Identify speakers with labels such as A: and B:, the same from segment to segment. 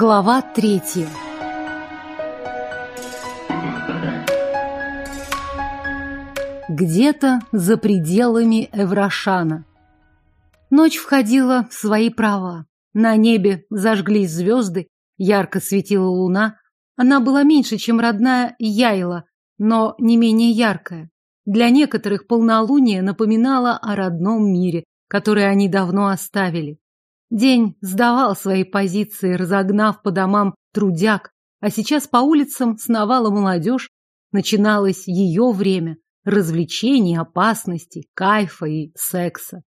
A: Глава третья Где-то за пределами Эврашана. Ночь входила в свои права. На небе зажглись звезды, ярко светила луна. Она была меньше, чем родная Яйла, но не менее яркая. Для некоторых полнолуние напоминало о родном мире, который они давно оставили. День сдавал свои позиции, разогнав по домам трудяг, а сейчас по улицам сновала молодежь. Начиналось ее время развлечений, опасностей, кайфа и секса.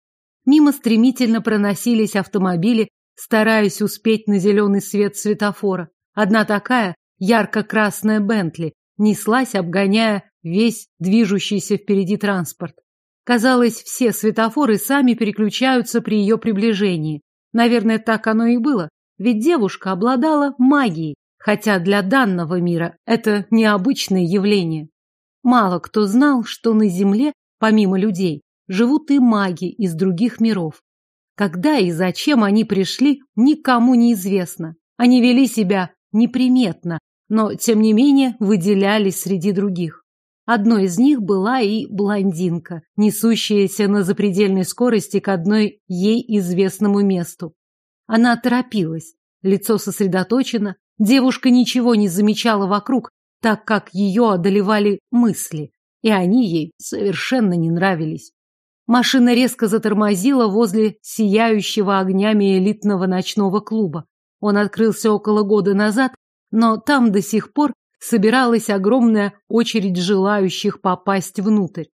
A: Мимо стремительно проносились автомобили, стараясь успеть на зеленый свет светофора. Одна такая, ярко-красная Бентли, неслась, обгоняя весь движущийся впереди транспорт. Казалось, все светофоры сами переключаются при ее приближении. Наверное, так оно и было, ведь девушка обладала магией, хотя для данного мира это необычное явление. Мало кто знал, что на Земле, помимо людей, живут и маги из других миров. Когда и зачем они пришли, никому не известно. Они вели себя неприметно, но, тем не менее, выделялись среди других. Одной из них была и блондинка, несущаяся на запредельной скорости к одной ей известному месту. Она торопилась, лицо сосредоточено, девушка ничего не замечала вокруг, так как ее одолевали мысли, и они ей совершенно не нравились. Машина резко затормозила возле сияющего огнями элитного ночного клуба. Он открылся около года назад, но там до сих пор собиралась огромная очередь желающих попасть внутрь.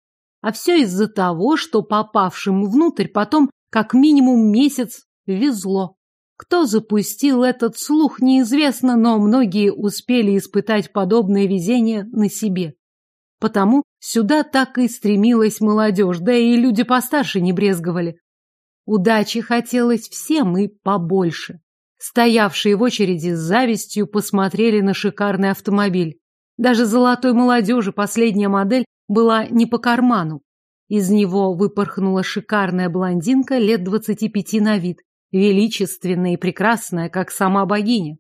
A: А все из-за того, что попавшим внутрь потом как минимум месяц везло. Кто запустил этот слух, неизвестно, но многие успели испытать подобное везение на себе. Потому сюда так и стремилась молодежь, да и люди постарше не брезговали. Удачи хотелось всем и побольше. Стоявшие в очереди с завистью посмотрели на шикарный автомобиль. Даже золотой молодежи последняя модель была не по карману. Из него выпорхнула шикарная блондинка лет двадцати пяти на вид величественная и прекрасная, как сама богиня.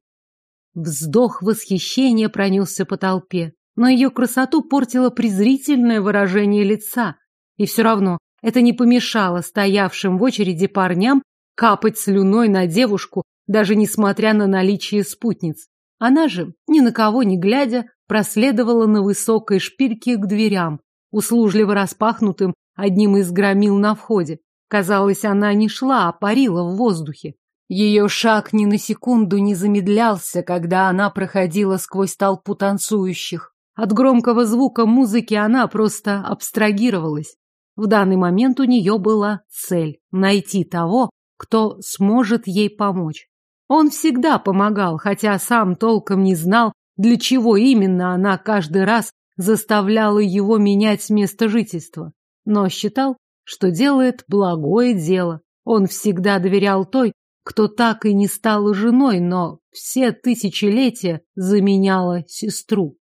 A: Вздох восхищения пронесся по толпе, но ее красоту портило презрительное выражение лица. И все равно это не помешало стоявшим в очереди парням капать слюной на девушку, даже несмотря на наличие спутниц. Она же, ни на кого не глядя, проследовала на высокой шпильке к дверям, услужливо распахнутым одним из громил на входе. Казалось, она не шла, а парила в воздухе. Ее шаг ни на секунду не замедлялся, когда она проходила сквозь толпу танцующих. От громкого звука музыки она просто абстрагировалась. В данный момент у нее была цель — найти того, кто сможет ей помочь. Он всегда помогал, хотя сам толком не знал, для чего именно она каждый раз заставляла его менять место жительства. Но считал, что делает благое дело. Он всегда доверял той, кто так и не стала женой, но все тысячелетия заменяла сестру.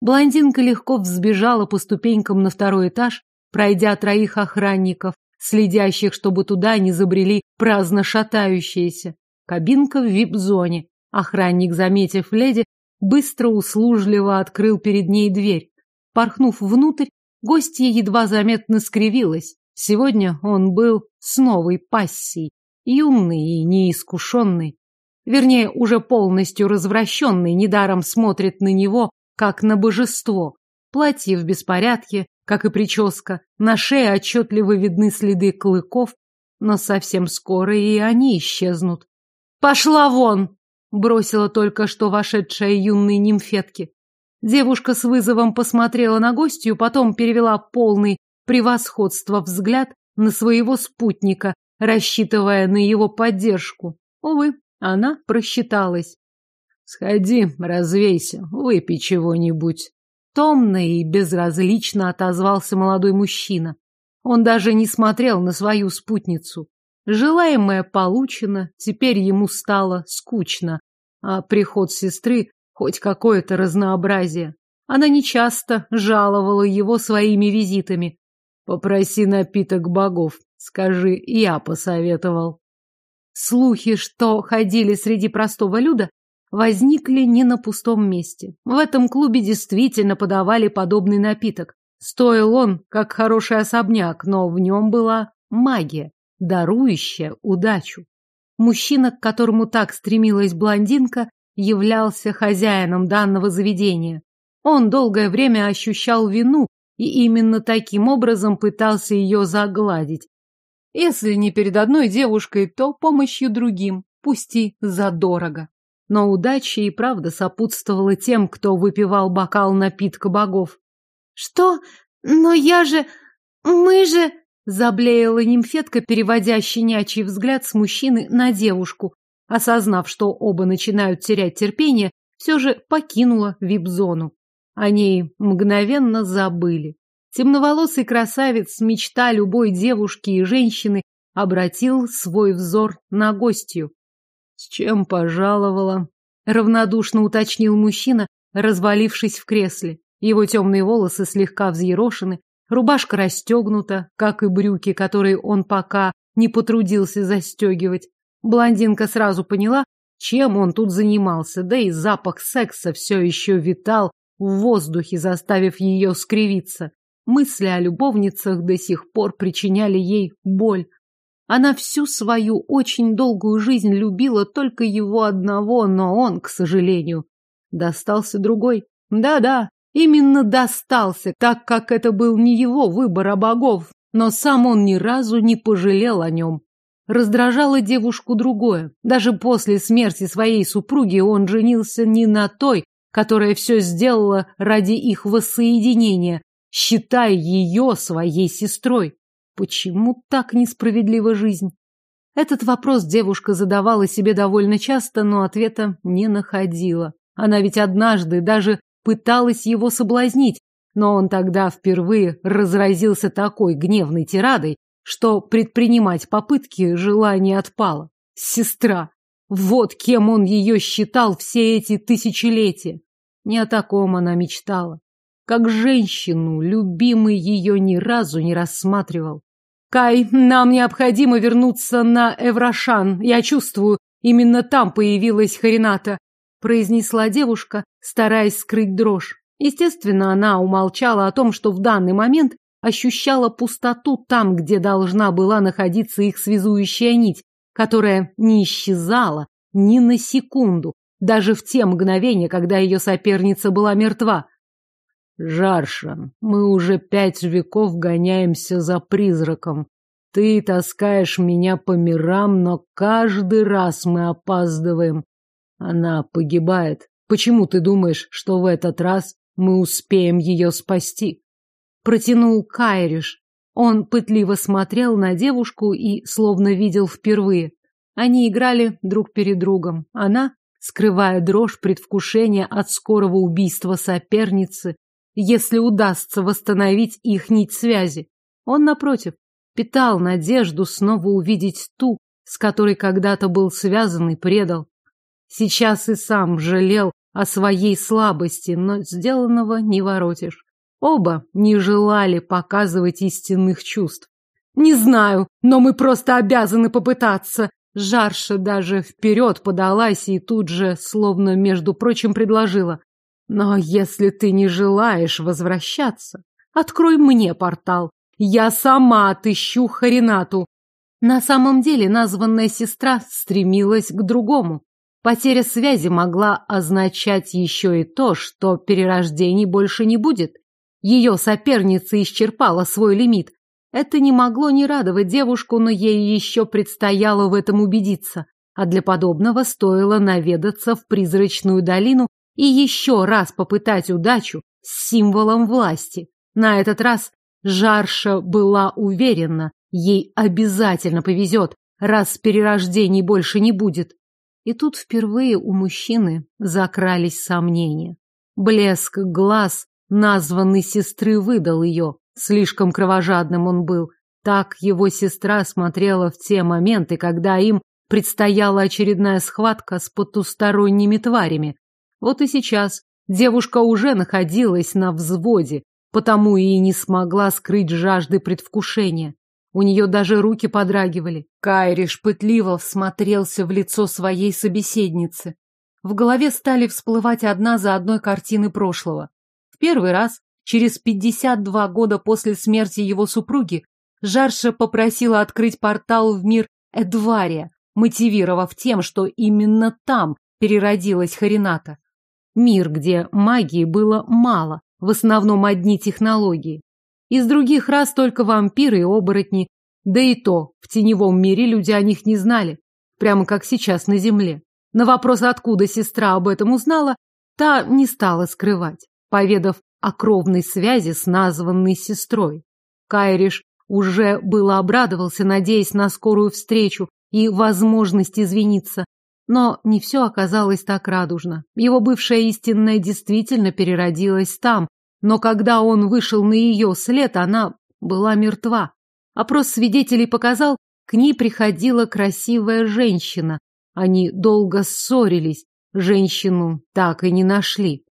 A: Блондинка легко взбежала по ступенькам на второй этаж, пройдя троих охранников, следящих, чтобы туда не забрели праздно шатающиеся. Кабинка в вип-зоне. Охранник, заметив леди, быстро услужливо открыл перед ней дверь. Порхнув внутрь, гостья едва заметно скривилась. Сегодня он был с новой пассией, юный и неискушенный. Вернее, уже полностью развращенный, недаром смотрит на него, как на божество. Платье в беспорядке, как и прическа, на шее отчетливо видны следы клыков, но совсем скоро и они исчезнут. «Пошла вон!» — бросила только что вошедшая юной нимфетки. Девушка с вызовом посмотрела на гостью, потом перевела полный превосходство взгляд на своего спутника, рассчитывая на его поддержку. Увы, она просчиталась. «Сходи, развейся, выпей чего-нибудь». Томно и безразлично отозвался молодой мужчина. Он даже не смотрел на свою спутницу. Желаемое получено, теперь ему стало скучно, а приход сестры хоть какое-то разнообразие. Она нечасто жаловала его своими визитами, Попроси напиток богов. Скажи, я посоветовал. Слухи, что ходили среди простого люда, возникли не на пустом месте. В этом клубе действительно подавали подобный напиток. Стоил он, как хороший особняк, но в нем была магия, дарующая удачу. Мужчина, к которому так стремилась блондинка, являлся хозяином данного заведения. Он долгое время ощущал вину и именно таким образом пытался ее загладить. Если не перед одной девушкой, то помощью другим, пусть и задорого. Но удача и правда сопутствовала тем, кто выпивал бокал напитка богов.
B: «Что? Но я же... Мы же...»
A: Заблеяла нимфетка, переводя щенячий взгляд с мужчины на девушку. Осознав, что оба начинают терять терпение, все же покинула вип-зону. О ней мгновенно забыли. Темноволосый красавец, мечта любой девушки и женщины, обратил свой взор на гостью. «С чем пожаловала?» — равнодушно уточнил мужчина, развалившись в кресле. Его темные волосы слегка взъерошены, рубашка расстегнута, как и брюки, которые он пока не потрудился застегивать. Блондинка сразу поняла, чем он тут занимался, да и запах секса все еще витал в воздухе, заставив ее скривиться. Мысли о любовницах до сих пор причиняли ей боль. Она всю свою очень долгую жизнь любила только его одного, но он, к сожалению, достался другой. Да-да, Именно достался, так как это был не его выбор, а богов, но сам он ни разу не пожалел о нем. Раздражало девушку другое. Даже после смерти своей супруги он женился не на той, которая все сделала ради их воссоединения, считая ее своей сестрой. Почему так несправедлива жизнь? Этот вопрос девушка задавала себе довольно часто, но ответа не находила. Она ведь однажды даже пыталась его соблазнить, но он тогда впервые разразился такой гневной тирадой, что предпринимать попытки желание отпало. Сестра. Вот кем он ее считал все эти тысячелетия. Не о таком она мечтала. Как женщину, любимый ее ни разу не рассматривал. «Кай, нам необходимо вернуться на Эврашан. Я чувствую, именно там появилась Харината произнесла девушка, стараясь скрыть дрожь. Естественно, она умолчала о том, что в данный момент ощущала пустоту там, где должна была находиться их связующая нить, которая не исчезала ни на секунду, даже в те мгновения, когда ее соперница была мертва. Жарша, мы уже пять веков гоняемся за призраком. Ты таскаешь меня по мирам, но каждый раз мы опаздываем. Она погибает. Почему ты думаешь, что в этот раз мы успеем ее спасти? Протянул Кайриш. Он пытливо смотрел на девушку и словно видел впервые. Они играли друг перед другом. Она, скрывая дрожь предвкушения от скорого убийства соперницы, если удастся восстановить их нить связи. Он, напротив, питал надежду снова увидеть ту, с которой когда-то был связан и предал. Сейчас и сам жалел о своей слабости, но сделанного не воротишь. Оба не желали показывать истинных чувств. «Не знаю, но мы просто обязаны попытаться!» Жарша даже вперед подалась и тут же, словно, между прочим, предложила. «Но если ты не желаешь возвращаться, открой мне портал. Я сама отыщу Харинату». На самом деле названная сестра стремилась к другому. Потеря связи могла означать еще и то, что перерождений больше не будет. Ее соперница исчерпала свой лимит. Это не могло не радовать девушку, но ей еще предстояло в этом убедиться. А для подобного стоило наведаться в призрачную долину и еще раз попытать удачу с символом власти. На этот раз Жарша была уверена, ей обязательно повезет, раз перерождений больше не будет. И тут впервые у мужчины закрались сомнения. Блеск глаз названной сестры выдал ее. Слишком кровожадным он был. Так его сестра смотрела в те моменты, когда им предстояла очередная схватка с потусторонними тварями. Вот и сейчас девушка уже находилась на взводе, потому и не смогла скрыть жажды предвкушения. У нее даже руки подрагивали. Кайриш пытливо всмотрелся в лицо своей собеседницы. в голове стали всплывать одна за одной картины прошлого. В первый раз, через 52 года после смерти его супруги, Жарша попросила открыть портал в мир Эдвария, мотивировав тем, что именно там переродилась Харината. Мир, где магии было мало, в основном одни технологии. Из других рас только вампиры и оборотни, да и то, в теневом мире люди о них не знали, прямо как сейчас на земле. На вопрос, откуда сестра об этом узнала, та не стала скрывать, поведав о кровной связи с названной сестрой. Кайриш уже было обрадовался, надеясь на скорую встречу и возможность извиниться, но не все оказалось так радужно. Его бывшая истинная действительно переродилась там, но когда он вышел на ее след, она была мертва. Опрос свидетелей показал, к ней приходила красивая женщина. Они долго ссорились, женщину так и не нашли.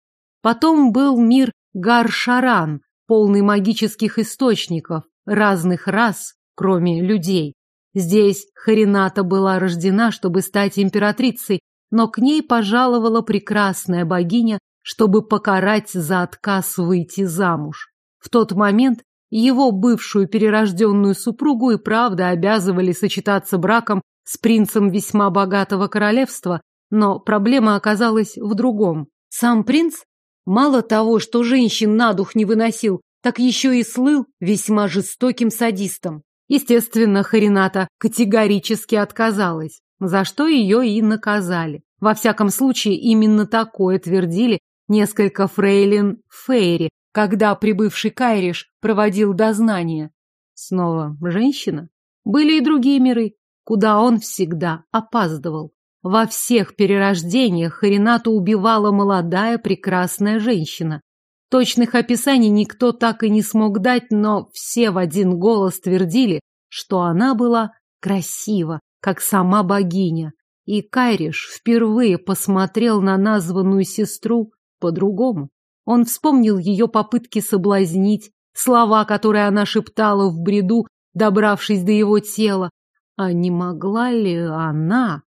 A: Потом был мир Гаршаран, полный магических источников, разных рас, кроме людей. Здесь Харината была рождена, чтобы стать императрицей, но к ней пожаловала прекрасная богиня, чтобы покарать за отказ выйти замуж. В тот момент его бывшую перерожденную супругу и правда обязывали сочетаться браком с принцем весьма богатого королевства, но проблема оказалась в другом. Сам принц мало того, что женщин на дух не выносил, так еще и слыл весьма жестоким садистом. Естественно, Харината категорически отказалась, за что ее и наказали. Во всяком случае, именно такое твердили несколько фрейлин Фейри, когда прибывший Кайриш проводил дознание. Снова женщина? Были и другие миры, куда он всегда опаздывал. Во всех перерождениях Харинату убивала молодая прекрасная женщина. Точных описаний никто так и не смог дать, но все в один голос твердили, что она была красива, как сама богиня. И Кайриш впервые посмотрел на названную сестру по-другому. Он вспомнил ее попытки соблазнить, слова, которые она шептала в бреду, добравшись до его тела. А не могла ли она?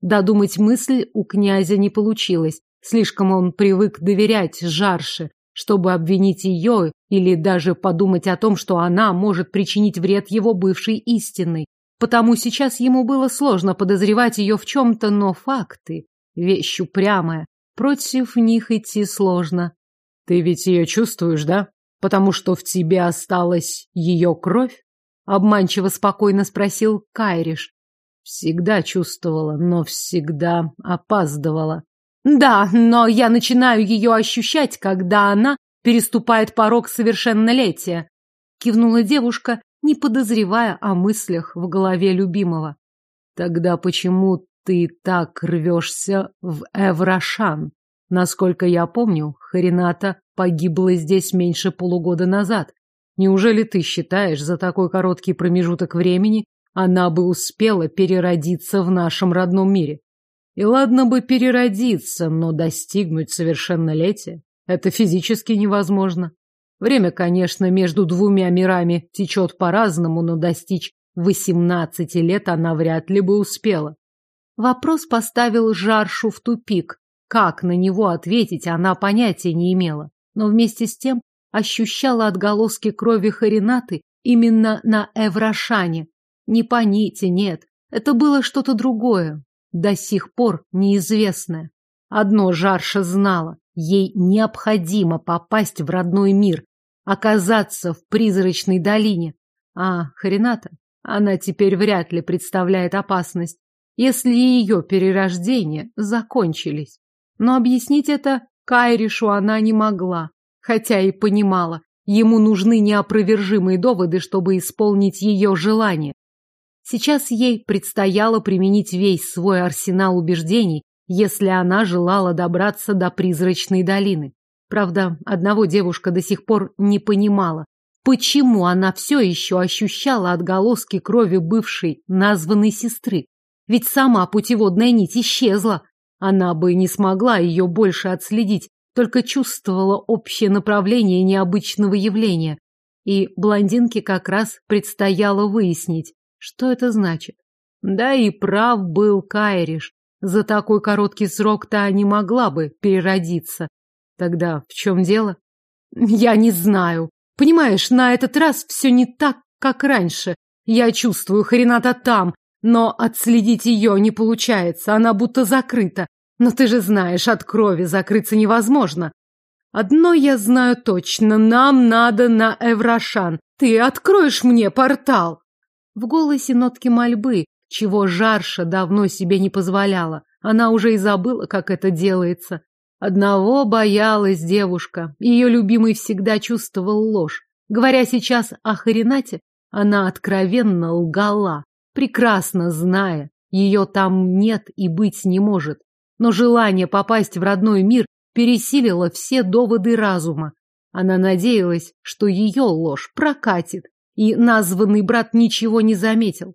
A: Додумать мысль у князя не получилось. Слишком он привык доверять Жарше, чтобы обвинить ее или даже подумать о том, что она может причинить вред его бывшей истинной. Потому сейчас ему было сложно подозревать ее в чем-то, но факты — вещь упрямая. Против них идти сложно. Ты ведь ее чувствуешь, да? Потому что в тебе осталась ее кровь? Обманчиво спокойно спросил Кайриш. Всегда чувствовала, но всегда опаздывала. Да, но я начинаю ее ощущать, когда она переступает порог совершеннолетия. Кивнула девушка, не подозревая о мыслях в голове любимого. Тогда почему ты так рвешься в Эврашан? Насколько я помню, Харината погибла здесь меньше полугода назад. Неужели ты считаешь, за такой короткий промежуток времени она бы успела переродиться в нашем родном мире? И ладно бы переродиться, но достигнуть совершеннолетия – это физически невозможно. Время, конечно, между двумя мирами течет по-разному, но достичь восемнадцати лет она вряд ли бы успела. Вопрос поставил Жаршу в тупик. Как на него ответить, она понятия не имела. Но вместе с тем ощущала отголоски крови Харинаты именно на Эврашане. Не по нити, нет. Это было что-то другое, до сих пор неизвестное. Одно Жарша знала. Ей необходимо попасть в родной мир, оказаться в призрачной долине. А Харината, она теперь вряд ли представляет опасность, если ее перерождения закончились. Но объяснить это Кайришу она не могла, хотя и понимала, ему нужны неопровержимые доводы, чтобы исполнить ее желание. Сейчас ей предстояло применить весь свой арсенал убеждений, если она желала добраться до призрачной долины. Правда, одного девушка до сих пор не понимала, почему она все еще ощущала отголоски крови бывшей названной сестры. Ведь сама путеводная нить исчезла. Она бы не смогла ее больше отследить, только чувствовала общее направление необычного явления. И блондинке как раз предстояло выяснить, что это значит? Да и прав был Кайриш. За такой короткий срок та не могла бы переродиться. Тогда в чем дело? Я не знаю. Понимаешь, на этот раз все не так, как раньше. Я чувствую, Харината там, но отследить ее не получается, она будто закрыта. Но ты же знаешь, от крови закрыться невозможно. Одно я знаю точно, нам надо на Эврашан. Ты откроешь мне портал. В голосе нотки мольбы, чего Жарша давно себе не позволяла. Она уже и забыла, как это делается. Одного боялась девушка. Ее любимый всегда чувствовал ложь. Говоря сейчас о Харинате, она откровенно лгала, прекрасно зная, ее там нет и быть не может. Но желание попасть в родной мир пересилило все доводы разума. Она надеялась, что ее ложь прокатит, и названный брат ничего не заметил.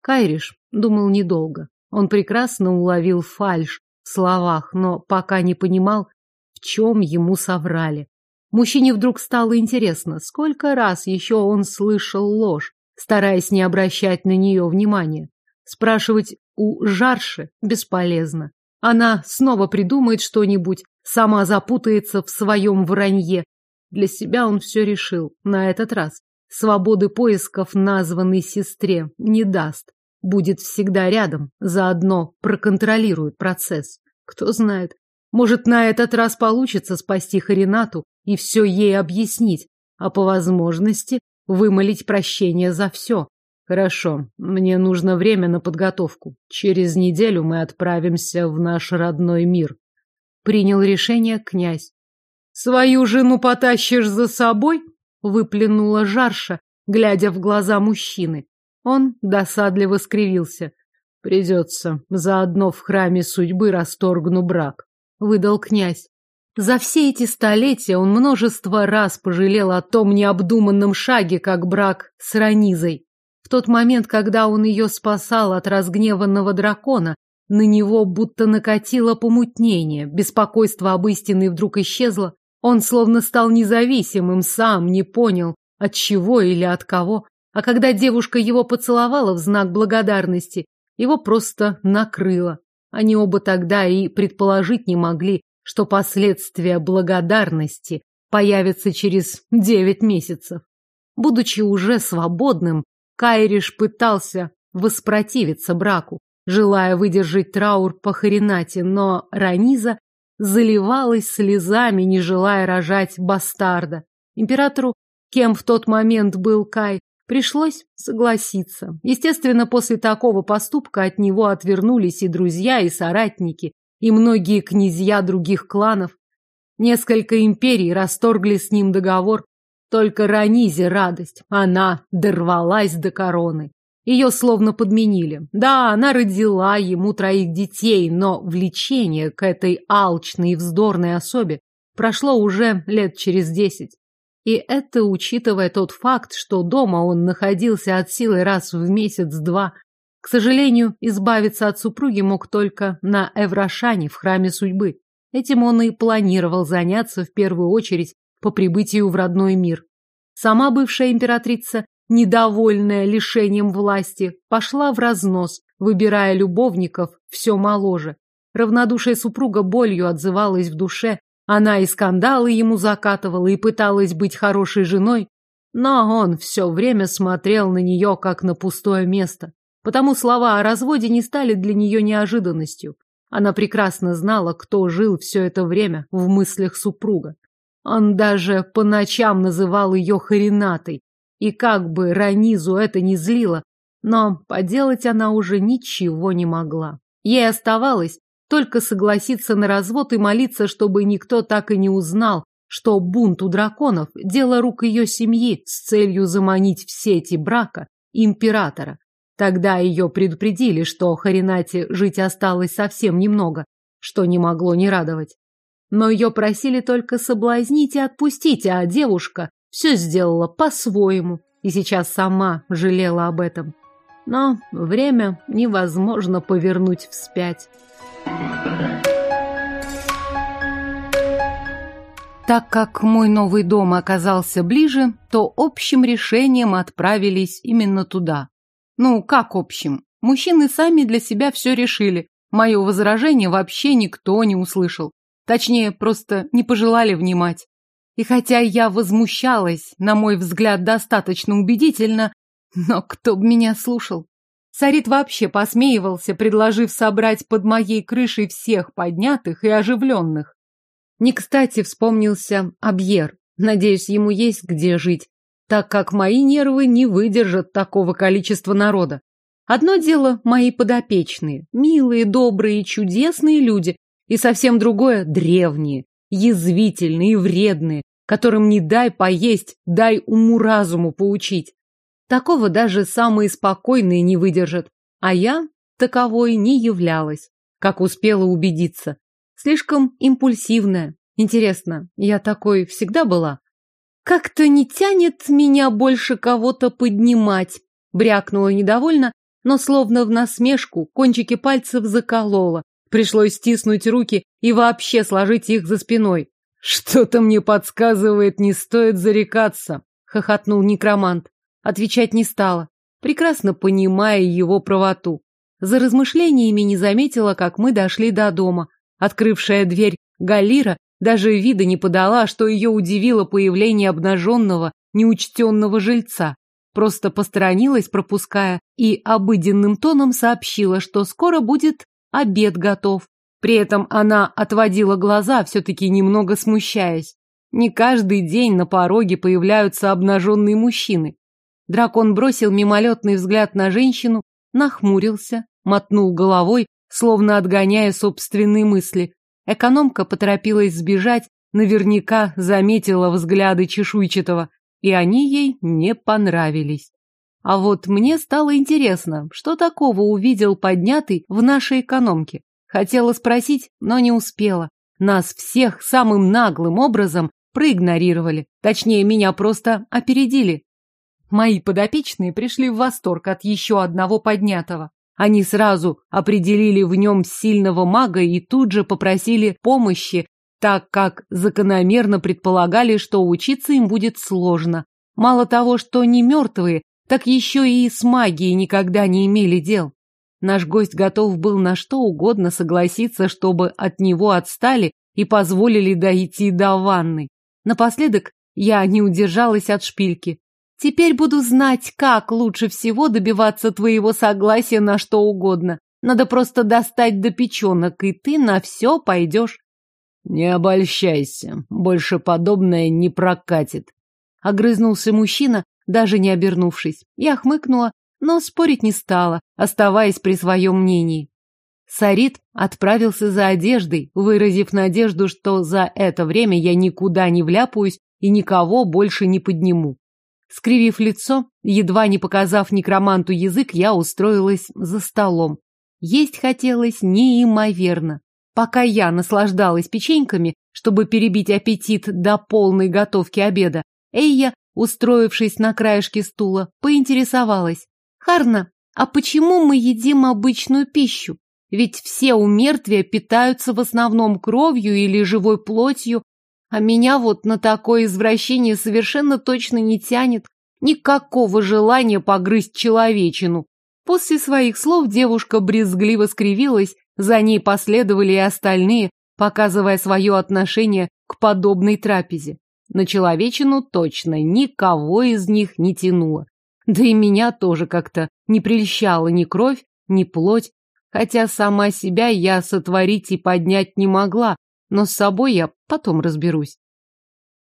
A: Кайриш думал недолго. Он прекрасно уловил фальшь в словах, но пока не понимал, в чем ему соврали. Мужчине вдруг стало интересно, сколько раз еще он слышал ложь, стараясь не обращать на нее внимания. Спрашивать у Жарши бесполезно. Она снова придумает что-нибудь, сама запутается в своем вранье. Для себя он все решил на этот раз. Свободы поисков названной сестре не даст. Будет всегда рядом, заодно проконтролирует процесс. Кто знает, может, на этот раз получится спасти Харинату и все ей объяснить, а по возможности вымолить прощение за все. Хорошо, мне нужно время на подготовку. Через неделю мы отправимся в наш родной мир. Принял решение князь. Свою жену потащишь за собой? Выплюнула Жарша, глядя в глаза мужчины. Он досадливо скривился. Придется, заодно в храме судьбы расторгну брак, выдал князь. За все эти столетия он множество раз пожалел о том необдуманном шаге, как брак с Ранизой. В тот момент, когда он ее спасал от разгневанного дракона, на него будто накатило помутнение, беспокойство об истине вдруг исчезло, он словно стал независимым, сам не понял, от чего или от кого. А когда девушка его поцеловала в знак благодарности, его просто накрыло. Они оба тогда и предположить не могли, что последствия благодарности появятся через девять месяцев. Будучи уже свободным, Кайриш пытался воспротивиться браку, желая выдержать траур по Харинате, но Раниза заливалась слезами, не желая рожать бастарда. Императору, кем в тот момент был Кай, пришлось согласиться. Естественно, после такого поступка от него отвернулись и друзья, и соратники, и многие князья других кланов. Несколько империй расторгли с ним договор, только Ранизе радость, она дорвалась до короны. Ее словно подменили. Да, она родила ему троих детей, но влечение к этой алчной и вздорной особе прошло уже лет через десять. И это учитывая тот факт, что дома он находился от силы раз в месяц-два. К сожалению, избавиться от супруги мог только на Эврашане в храме судьбы. Этим он и планировал заняться в первую очередь по прибытию в родной мир. Сама бывшая императрица недовольная лишением власти, пошла в разнос, выбирая любовников все моложе. Равнодушие супруга болью отзывалась в душе, она и скандалы ему закатывала, и пыталась быть хорошей женой, но он все время смотрел на нее, как на пустое место. Потому слова о разводе не стали для нее неожиданностью. Она прекрасно знала, кто жил все это время в мыслях супруга. Он даже по ночам называл ее Харинатой, и как бы Ранизу это не злило, но поделать она уже ничего не могла. Ей оставалось только согласиться на развод и молиться, чтобы никто так и не узнал, что бунт у драконов – дело рук ее семьи с целью заманить в сети брака императора. Тогда ее предупредили, что Харинате жить осталось совсем немного, что не могло не радовать. Но ее просили только соблазнить и отпустить, а девушка все сделала по-своему и сейчас сама жалела об этом. Но время невозможно повернуть вспять. Так как мой новый дом оказался ближе, то общим решением отправились именно туда. Ну, как общим? Мужчины сами для себя все решили. Мое возражение вообще никто не услышал. Точнее, просто не пожелали внимать. И хотя я возмущалась, на мой взгляд, достаточно убедительно, но кто бы меня слушал? Сарит вообще посмеивался, предложив собрать под моей крышей всех поднятых и оживленных. Не кстати вспомнился Абьер. Надеюсь, ему есть где жить, так как мои нервы не выдержат такого количества народа. Одно дело мои подопечные, милые, добрые чудесные люди, и совсем другое – древние, язвительные и вредные, которым не дай поесть, дай уму-разуму поучить. Такого даже самые спокойные не выдержат. А я таковой не являлась, как успела убедиться. Слишком импульсивная. Интересно, я такой всегда была? Как-то не тянет меня больше кого-то поднимать, брякнула недовольно, но словно в насмешку кончики пальцев заколола. Пришлось стиснуть руки и вообще сложить их за спиной. Что-то мне подсказывает, не стоит зарекаться, хохотнул некромант. Отвечать не стала, прекрасно понимая его правоту. За размышлениями не заметила, как мы дошли до дома. Открывшая дверь Галира даже вида не подала, что ее удивило появление обнаженного, неучтенного жильца. Просто посторонилась, пропуская, и обыденным тоном сообщила, что скоро будет обед готов. При этом она отводила глаза, все-таки немного смущаясь. Не каждый день на пороге появляются обнаженные мужчины. Дракон бросил мимолетный взгляд на женщину, нахмурился, мотнул головой, словно отгоняя собственные мысли. Экономка поторопилась сбежать, наверняка заметила взгляды чешуйчатого, и они ей не понравились. А вот мне стало интересно, что такого увидел поднятый в нашей экономке. Хотела спросить, но не успела. Нас всех самым наглым образом проигнорировали. Точнее, меня просто опередили. Мои подопечные пришли в восторг от еще одного поднятого. Они сразу определили в нем сильного мага и тут же попросили помощи, так как закономерно предполагали, что учиться им будет сложно. Мало того, что не мертвые, так еще и с магией никогда не имели дел. Наш гость готов был на что угодно согласиться, чтобы от него отстали и позволили дойти до ванны. Напоследок я не удержалась от шпильки. Теперь буду знать, как лучше всего добиваться твоего согласия на что угодно. Надо просто достать до печенок, и ты на все пойдешь. Не обольщайся, больше подобное не прокатит. Огрызнулся мужчина, даже не обернувшись. Я хмыкнула, но спорить не стала, оставаясь при своем мнении. Сарит отправился за одеждой, выразив надежду, что за это время я никуда не вляпаюсь и никого больше не подниму. Скривив лицо, едва не показав некроманту язык, я устроилась за столом. Есть хотелось неимоверно. Пока я наслаждалась печеньками, чтобы перебить аппетит до полной готовки обеда, Эйя, устроившись на краешке стула, поинтересовалась. Харна, а почему мы едим обычную пищу? Ведь все у мертвия питаются в основном кровью или живой плотью, а меня вот на такое извращение совершенно точно не тянет. Никакого желания погрызть человечину. После своих слов девушка брезгливо скривилась, за ней последовали и остальные, показывая свое отношение к подобной трапезе. На человечину точно никого из них не тянуло. Да и меня тоже как-то не прельщала ни кровь, ни плоть, хотя сама себя я сотворить и поднять не могла, но с собой я потом разберусь.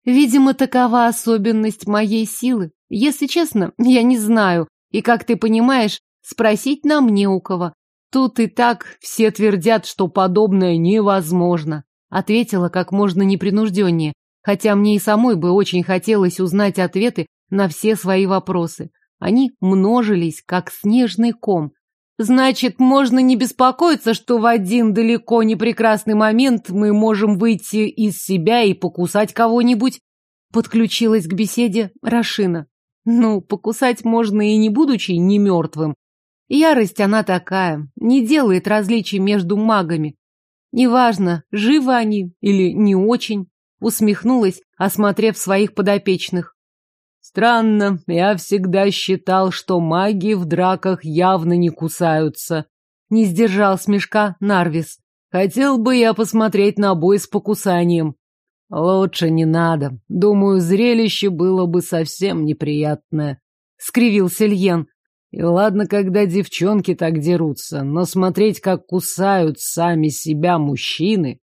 A: Видимо, такова особенность моей силы. Если честно, я не знаю, и, как ты понимаешь, спросить нам не у кого. Тут и так все твердят, что подобное невозможно. Ответила как можно непринужденнее, хотя мне и самой бы очень хотелось узнать ответы на все свои вопросы. Они множились, как снежный ком. Значит, можно не беспокоиться, что в один далеко не прекрасный момент мы можем выйти из себя и покусать кого-нибудь. Подключилась к беседе Рашина. Ну, покусать можно и не будучи не мертвым. Ярость она такая, не делает различий между магами. Неважно, живы они или не очень, усмехнулась, осмотрев своих подопечных. Странно, я всегда считал, что маги в драках явно не кусаются. Не сдержал смешка Нарвис.
C: Хотел бы я посмотреть на бой с покусанием. Лучше не надо. Думаю, зрелище было бы совсем неприятное. Скривился Льен. И ладно, когда девчонки так дерутся, но смотреть, как кусают сами себя мужчины...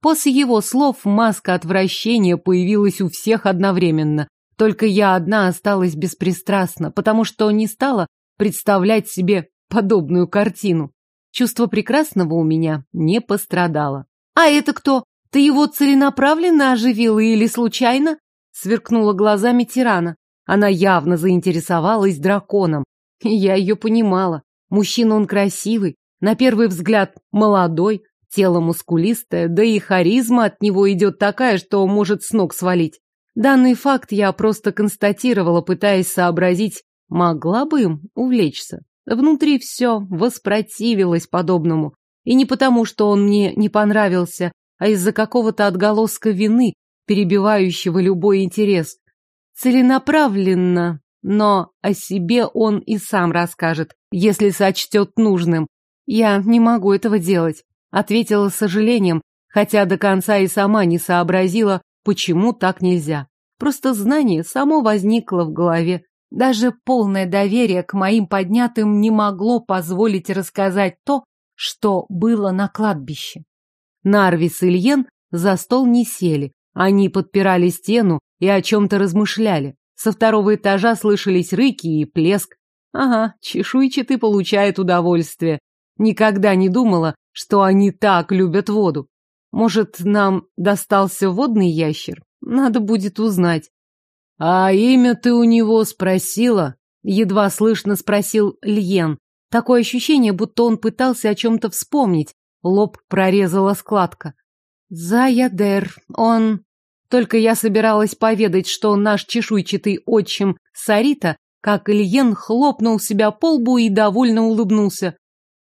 A: После его слов маска отвращения появилась у всех одновременно. Только я одна осталась беспристрастна, потому что не стала представлять себе подобную картину. Чувство прекрасного у меня не пострадало. «А это кто? Ты его целенаправленно оживила или случайно?» Сверкнула глазами тирана. Она явно заинтересовалась драконом. Я ее понимала. Мужчина он красивый, на первый взгляд молодой, тело мускулистое, да и харизма от него идет такая, что может с ног свалить. Данный факт я просто констатировала, пытаясь сообразить, могла бы им увлечься. Внутри все воспротивилось подобному. И не потому, что он мне не понравился, а из-за какого-то отголоска вины, перебивающего любой интерес. Целенаправленно, но о себе он и сам расскажет, если сочтет нужным. Я не могу этого делать, ответила с сожалением, хотя до конца и сама не сообразила, почему так нельзя. Просто знание само возникло в голове. Даже полное доверие к моим поднятым не могло позволить рассказать то, что было на кладбище. Нарвис и Льен за стол не сели. Они подпирали стену и о чем-то размышляли. Со второго этажа слышались рыки и плеск. Ага, чешуйчатый получает удовольствие. Никогда не думала, что они так любят воду. Может, нам достался водный ящер? Надо будет узнать. «А имя ты у него спросила?» Едва слышно спросил Льен. Такое ощущение, будто он пытался о чем-то вспомнить. Лоб прорезала складка. «Заядер, он...» Только я собиралась поведать, что наш чешуйчатый отчим Сарита, как Ильен, хлопнул себя по лбу и довольно улыбнулся.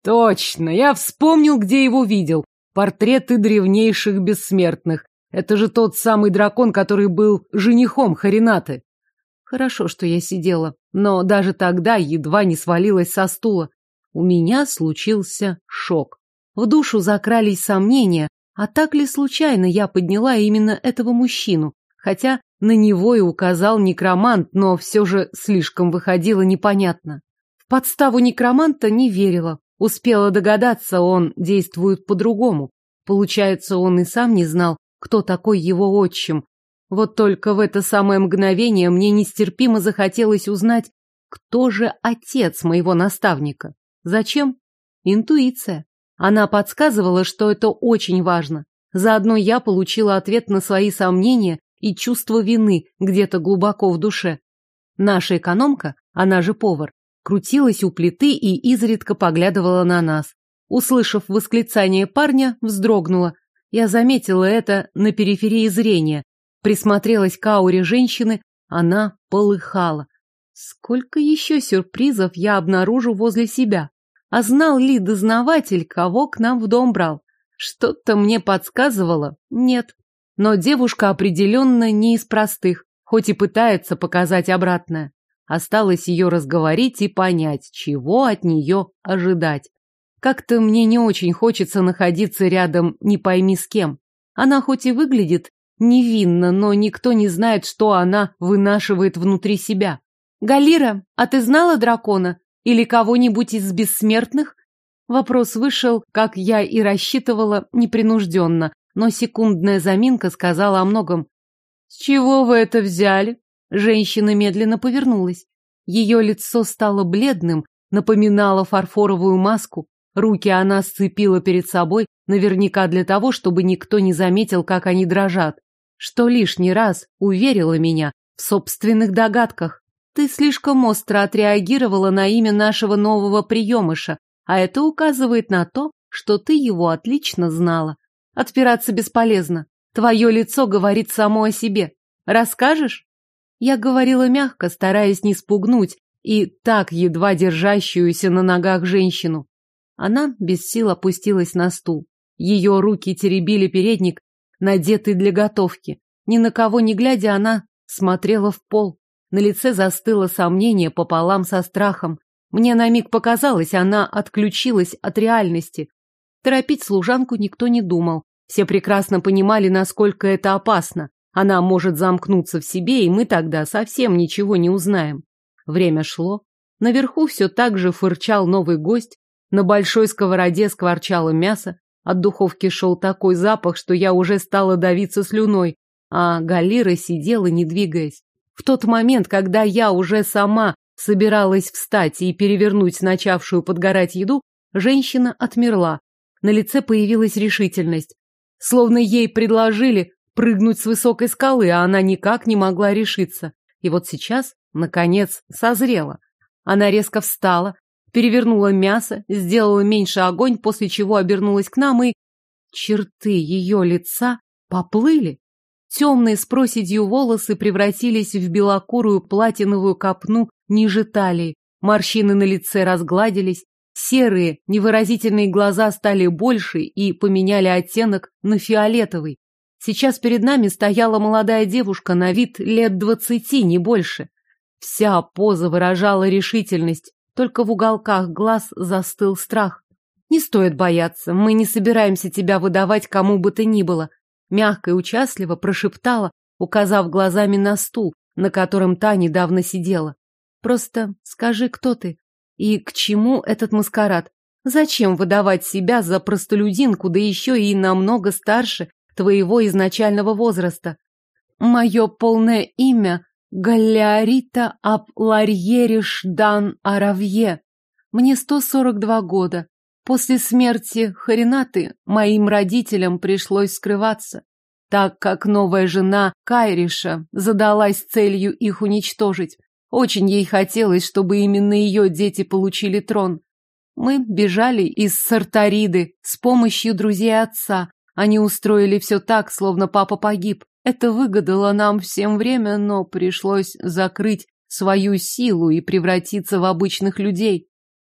A: «Точно, я вспомнил, где его видел. Портреты древнейших бессмертных. Это же тот самый дракон, который был женихом Харинаты. Хорошо, что я сидела, но даже тогда едва не свалилась со стула. У меня случился шок. В душу закрались сомнения, а так ли случайно я подняла именно этого мужчину, хотя на него и указал некромант, но все же слишком выходило непонятно. В подставу некроманта не верила, успела догадаться, он действует по-другому. Получается, он и сам не знал, кто такой его отчим. Вот только в это самое мгновение мне нестерпимо захотелось узнать, кто же отец моего наставника. Зачем? Интуиция. Она подсказывала, что это очень важно. Заодно я получила ответ на свои сомнения и чувство вины где-то глубоко в душе. Наша экономка, она же повар, крутилась у плиты и изредка поглядывала на нас. Услышав восклицание парня, вздрогнула, я заметила это на периферии зрения. Присмотрелась к ауре женщины, она полыхала. Сколько еще сюрпризов я обнаружу возле себя? А знал ли дознаватель, кого к нам в дом брал? Что-то мне подсказывало, нет. Но девушка определенно не из простых, хоть и пытается показать обратное. Осталось ее разговорить и понять, чего от нее ожидать. Как-то мне не очень хочется находиться рядом не пойми с кем. Она хоть и выглядит невинно, но никто не знает, что она вынашивает внутри себя. «Галира, а ты знала дракона? Или кого-нибудь из бессмертных?» Вопрос вышел, как я и рассчитывала, непринужденно, но секундная заминка сказала о многом. «С чего вы это взяли?» Женщина медленно повернулась. Ее лицо стало бледным, напоминало фарфоровую маску, Руки она сцепила перед собой, наверняка для того, чтобы никто не заметил, как они дрожат. Что лишний раз уверила меня в собственных догадках. Ты слишком остро отреагировала на имя нашего нового приемыша, а это указывает на то, что ты его отлично знала. Отпираться бесполезно. Твое лицо говорит само о себе. Расскажешь? Я говорила мягко, стараясь не спугнуть и так едва держащуюся на ногах женщину. Она без сил опустилась на стул. Ее руки теребили передник, надетый для готовки. Ни на кого не глядя, она смотрела в пол. На лице застыло сомнение пополам со страхом. Мне на миг показалось, она отключилась от реальности. Торопить служанку никто не думал. Все прекрасно понимали, насколько это опасно. Она может замкнуться в себе, и мы тогда совсем ничего не узнаем. Время шло. Наверху все так же фырчал новый гость. На большой сковороде скворчало мясо. От духовки шел такой запах, что я уже стала давиться слюной, а Галира сидела, не двигаясь. В тот момент, когда я уже сама собиралась встать и перевернуть начавшую подгорать еду, женщина отмерла. На лице появилась решительность. Словно ей предложили прыгнуть с высокой скалы, а она никак не могла решиться. И вот сейчас, наконец, созрела. Она резко встала, перевернула мясо, сделала меньше огонь, после чего обернулась к нам и... Черты ее лица поплыли. Темные с проседью волосы превратились в белокурую платиновую копну ниже талии. Морщины на лице разгладились, серые, невыразительные глаза стали больше и поменяли оттенок на фиолетовый. Сейчас перед нами стояла молодая девушка на вид лет двадцати, не больше. Вся поза выражала решительность, только в уголках глаз застыл страх. Не стоит бояться, мы не собираемся тебя выдавать кому бы то ни было мягко и участливо прошептала, указав глазами на стул, на котором та недавно сидела. Просто скажи, кто ты и к чему этот маскарад? Зачем выдавать себя за простолюдинку, да еще и намного старше твоего изначального возраста? Мое полное имя Галлиарита Апларьериш Дан Аравье. Мне 142 года. После смерти Харинаты моим родителям пришлось скрываться, так как новая жена Кайриша задалась целью их уничтожить. Очень ей хотелось, чтобы именно ее дети получили трон. Мы бежали из Сартариды с помощью друзей отца. Они устроили все так, словно папа погиб. Это выгодало нам всем время, но пришлось закрыть свою силу и превратиться в обычных людей.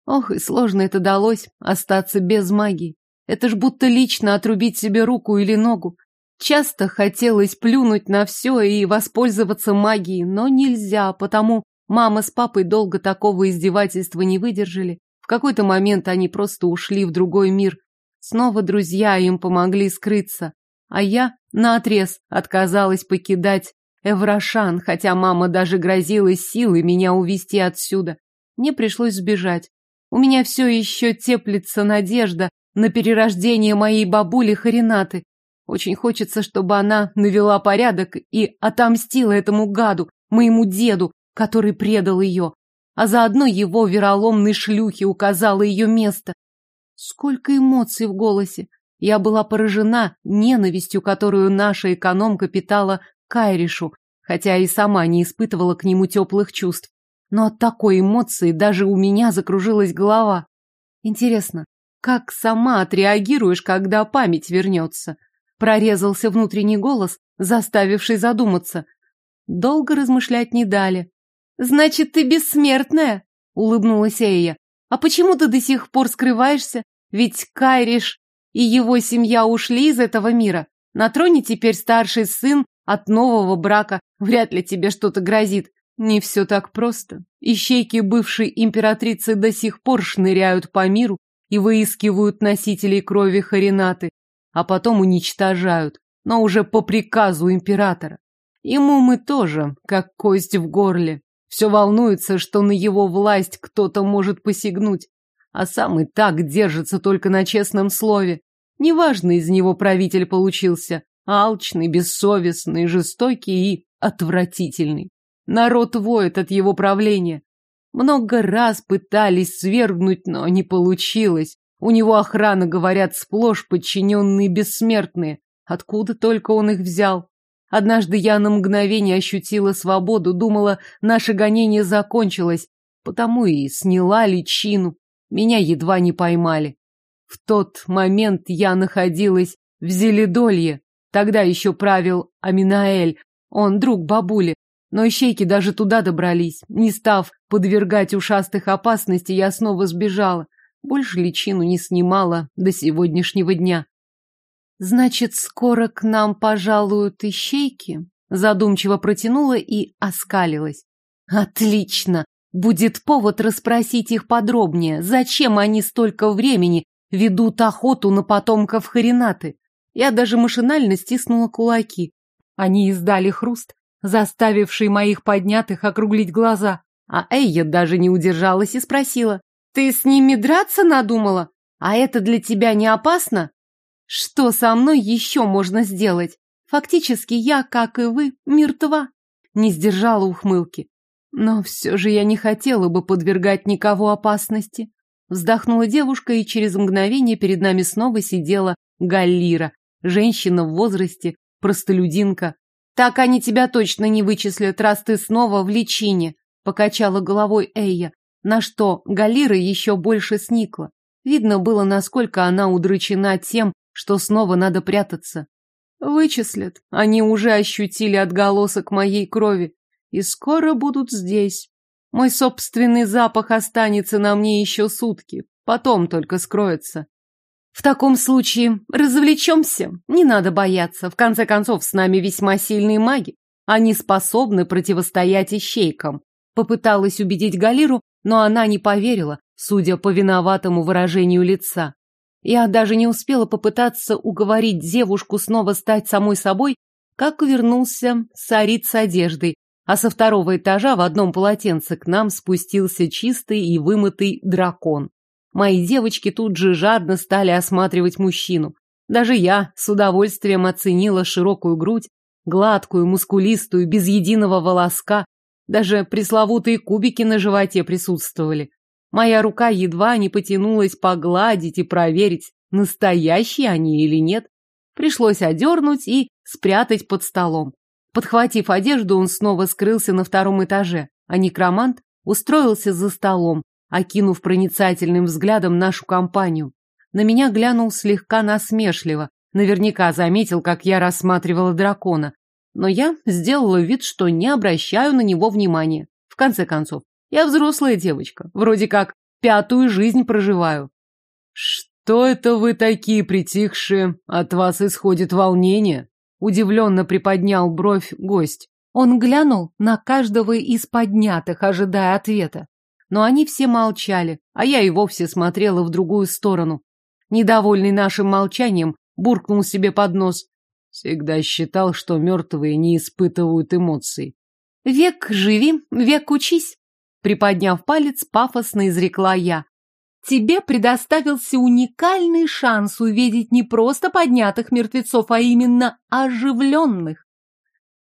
A: Ох, и сложно это далось, остаться без магии. Это ж будто лично отрубить себе руку или ногу. Часто хотелось плюнуть на все и воспользоваться магией, но нельзя, потому мама с папой долго такого издевательства не выдержали. В какой-то момент они просто ушли в другой мир. Снова друзья им помогли скрыться, а я наотрез отказалась покидать Эврашан, хотя мама даже грозила силой меня увести отсюда. Мне пришлось сбежать. У меня все еще теплится надежда на перерождение моей бабули Харинаты. Очень хочется, чтобы она навела порядок и отомстила этому гаду, моему деду, который предал ее, а заодно его вероломной шлюхе указала ее место. Сколько эмоций в голосе. Я была поражена ненавистью, которую наша экономка питала Кайришу, хотя и сама не испытывала к нему теплых чувств но от такой эмоции даже у меня закружилась голова. Интересно, как сама отреагируешь, когда память вернется? Прорезался внутренний голос, заставивший задуматься. Долго размышлять не дали. «Значит, ты бессмертная?» — улыбнулась Эя. «А почему ты до сих пор скрываешься? Ведь Кайриш и его семья ушли из этого мира. На троне теперь старший сын от нового брака. Вряд ли тебе что-то грозит. Не все так просто. Ищейки бывшей императрицы до сих пор шныряют по миру и выискивают носителей крови Харинаты, а потом уничтожают, но уже по приказу императора. Ему мы тоже, как кость в горле. Все волнуется, что на его власть кто-то может посягнуть, а сам и так держится только на честном слове. Неважно, из него правитель получился, алчный, бессовестный, жестокий и отвратительный. Народ воет от его правления. Много раз пытались свергнуть, но не получилось. У него охрана, говорят, сплошь подчиненные бессмертные. Откуда только он их взял? Однажды я на мгновение ощутила свободу, думала, наше гонение закончилось, потому и сняла личину. Меня едва не поймали. В тот момент я находилась в Зеледолье. Тогда еще правил Аминаэль, он друг бабули. Но ищейки даже туда добрались. Не став подвергать ушастых опасности, я снова сбежала. Больше личину не снимала до сегодняшнего дня. Значит, скоро к нам пожалуют ищейки? Задумчиво протянула и оскалилась. Отлично! Будет повод расспросить их подробнее, зачем они столько времени ведут охоту на потомков Харинаты. Я даже машинально стиснула кулаки. Они издали хруст, заставивший моих поднятых округлить глаза. А Эйя даже не удержалась и спросила. «Ты с ними драться надумала? А это для тебя не опасно?» Что со мной еще можно сделать? Фактически я, как и вы, мертва. Не сдержала ухмылки. Но все же я не хотела бы подвергать никого опасности. Вздохнула девушка, и через мгновение перед нами снова сидела Галлира, женщина в возрасте, простолюдинка. Так они тебя точно не вычислят, раз ты снова в личине, покачала головой Эйя, на что Галлира еще больше сникла. Видно было, насколько она удручена тем, что снова надо прятаться. Вычислят. Они уже ощутили отголосок моей крови и скоро будут здесь. Мой собственный запах останется на мне еще сутки, потом только скроется. В таком случае развлечемся, не надо бояться. В конце концов, с нами весьма сильные маги. Они способны противостоять ищейкам. Попыталась убедить Галиру, но она не поверила, судя по виноватому выражению лица. Я даже не успела попытаться уговорить девушку снова стать самой собой, как вернулся Сарит с одеждой, а со второго этажа в одном полотенце к нам спустился чистый и вымытый дракон. Мои девочки тут же жадно стали осматривать мужчину. Даже я с удовольствием оценила широкую грудь, гладкую, мускулистую, без единого волоска. Даже пресловутые кубики на животе присутствовали. Моя рука едва не потянулась погладить и проверить, настоящие они или нет. Пришлось одернуть и спрятать под столом. Подхватив одежду, он снова скрылся на втором этаже, а некромант устроился за столом, окинув проницательным взглядом нашу компанию. На меня глянул слегка насмешливо, наверняка заметил, как я рассматривала дракона. Но я сделала вид, что не обращаю на него внимания. В конце концов, я взрослая девочка, вроде как пятую жизнь проживаю. Что это вы такие притихшие? От вас исходит волнение? Удивленно приподнял бровь гость. Он глянул на каждого из поднятых, ожидая ответа. Но они все молчали, а я и вовсе смотрела в другую сторону. Недовольный нашим молчанием, буркнул себе под нос. Всегда считал, что мертвые не испытывают эмоций. Век живи, век учись. Приподняв палец, пафосно изрекла я. Тебе предоставился уникальный шанс увидеть не просто поднятых мертвецов, а именно оживленных.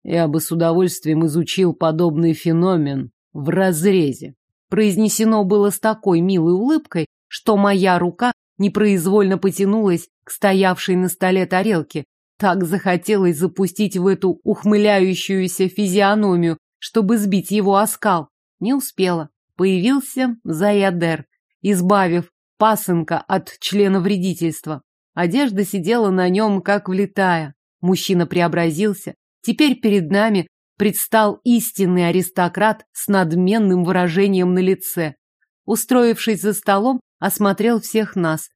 A: Я бы с удовольствием изучил подобный феномен в разрезе. Произнесено было с такой милой улыбкой, что моя рука непроизвольно потянулась к стоявшей на столе тарелке. Так захотелось запустить в эту ухмыляющуюся физиономию, чтобы сбить его оскал. Не успела. Появился Заядер избавив пасынка от члена вредительства. Одежда сидела на нем, как влетая. Мужчина преобразился. Теперь перед нами предстал истинный аристократ с надменным выражением на лице. Устроившись за столом, осмотрел всех нас.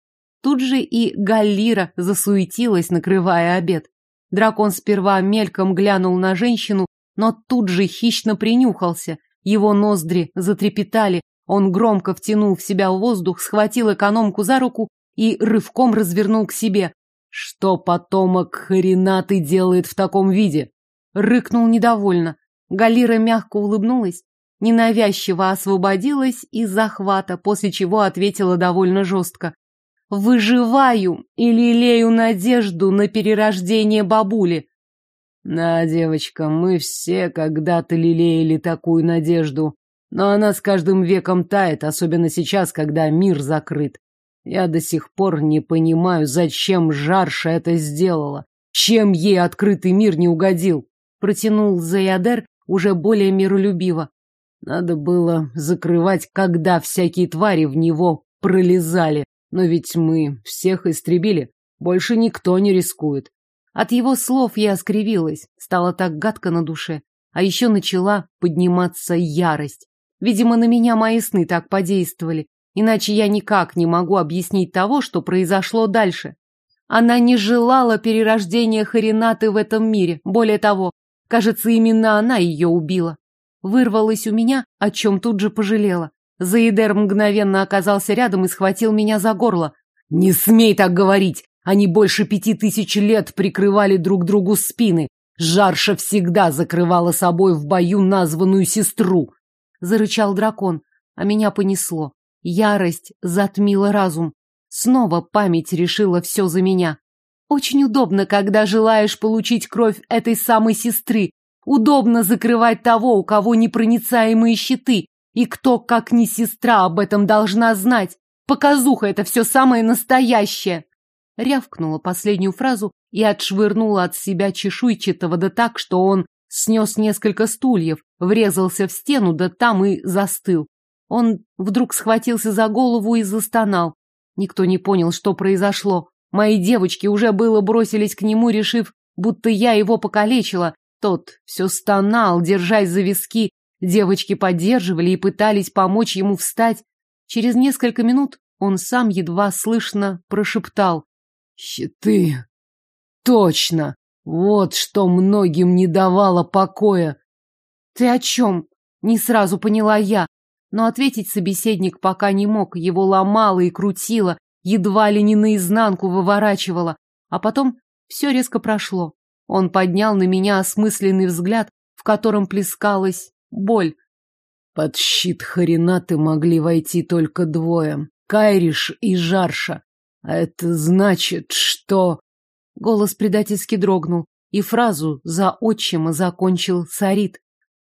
A: Тут же и Галлира засуетилась, накрывая обед. Дракон сперва мельком глянул на женщину, но тут же хищно принюхался. Его ноздри затрепетали, он громко втянул в себя воздух, схватил экономку за руку и рывком развернул к себе. «Что потомок Харинаты делает в таком виде?» Рыкнул недовольно. Галира мягко улыбнулась, ненавязчиво освободилась из захвата, после чего ответила довольно жестко. «Выживаю и лелею надежду на перерождение бабули». «Да, девочка, мы все когда-то лелеяли такую надежду», но она с каждым веком тает, особенно сейчас, когда мир закрыт. Я до сих пор не понимаю, зачем Жарша это сделала. Чем ей открытый мир не угодил? Протянул Заядер уже более миролюбиво. Надо было закрывать, когда всякие твари в него пролезали. Но ведь мы всех истребили. Больше никто не рискует. От его слов я скривилась. Стало так гадко на душе. А еще начала подниматься ярость. Видимо, на меня мои сны так подействовали, иначе я никак не могу объяснить того, что произошло дальше. Она не желала перерождения Харинаты в этом мире. Более того, кажется, именно она ее убила. Вырвалось у меня, о чем тут же пожалела. Заидер мгновенно оказался рядом и схватил меня за горло.
C: «Не смей так говорить! Они больше пяти тысяч лет прикрывали друг другу спины. Жарша всегда закрывала собой в бою названную сестру!»
A: Зарычал дракон, а меня понесло. Ярость затмила разум. Снова память решила все за меня. Очень удобно, когда желаешь получить кровь этой самой сестры. Удобно закрывать того, у кого непроницаемые щиты. И кто, как не сестра, об этом должна знать. Показуха — это все самое настоящее. Рявкнула последнюю фразу и отшвырнула от себя чешуйчатого да так, что он снес несколько стульев, врезался в стену, да там и застыл. Он вдруг схватился за голову и застонал. Никто не понял, что произошло. Мои девочки уже было бросились к нему, решив, будто я его покалечила. Тот все стонал, держась за виски. Девочки поддерживали и пытались помочь ему встать. Через несколько минут он сам едва слышно прошептал.
C: «Щиты! Точно! Вот что многим не давало покоя!»
A: «Ты о чем?» Не сразу поняла я, но ответить собеседник пока не мог. Его ломало и крутило, едва ли не наизнанку выворачивало. А потом все резко прошло. Он поднял на меня осмысленный взгляд, в котором плескалась боль.
C: Под щит Харинаты могли войти только двое. Кайриш и Жарша. А это значит, что...
A: Голос предательски дрогнул, и фразу за отчима закончил Сарит.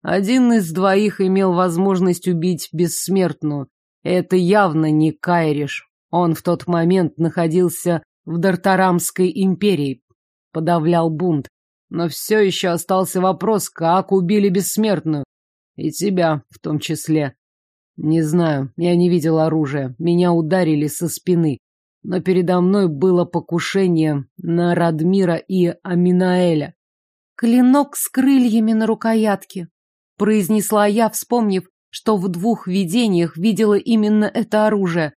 C: Один из двоих имел возможность убить бессмертную. Это явно не Кайриш. Он в тот момент находился в Дартарамской империи, подавлял бунт. Но все еще остался вопрос, как убили бессмертную. И тебя в том числе. Не знаю, я не видел оружия. Меня ударили со спины. Но передо мной было покушение на Радмира и Аминаэля.
A: «Клинок с крыльями на рукоятке», — произнесла я, вспомнив, что в двух видениях видела именно это оружие.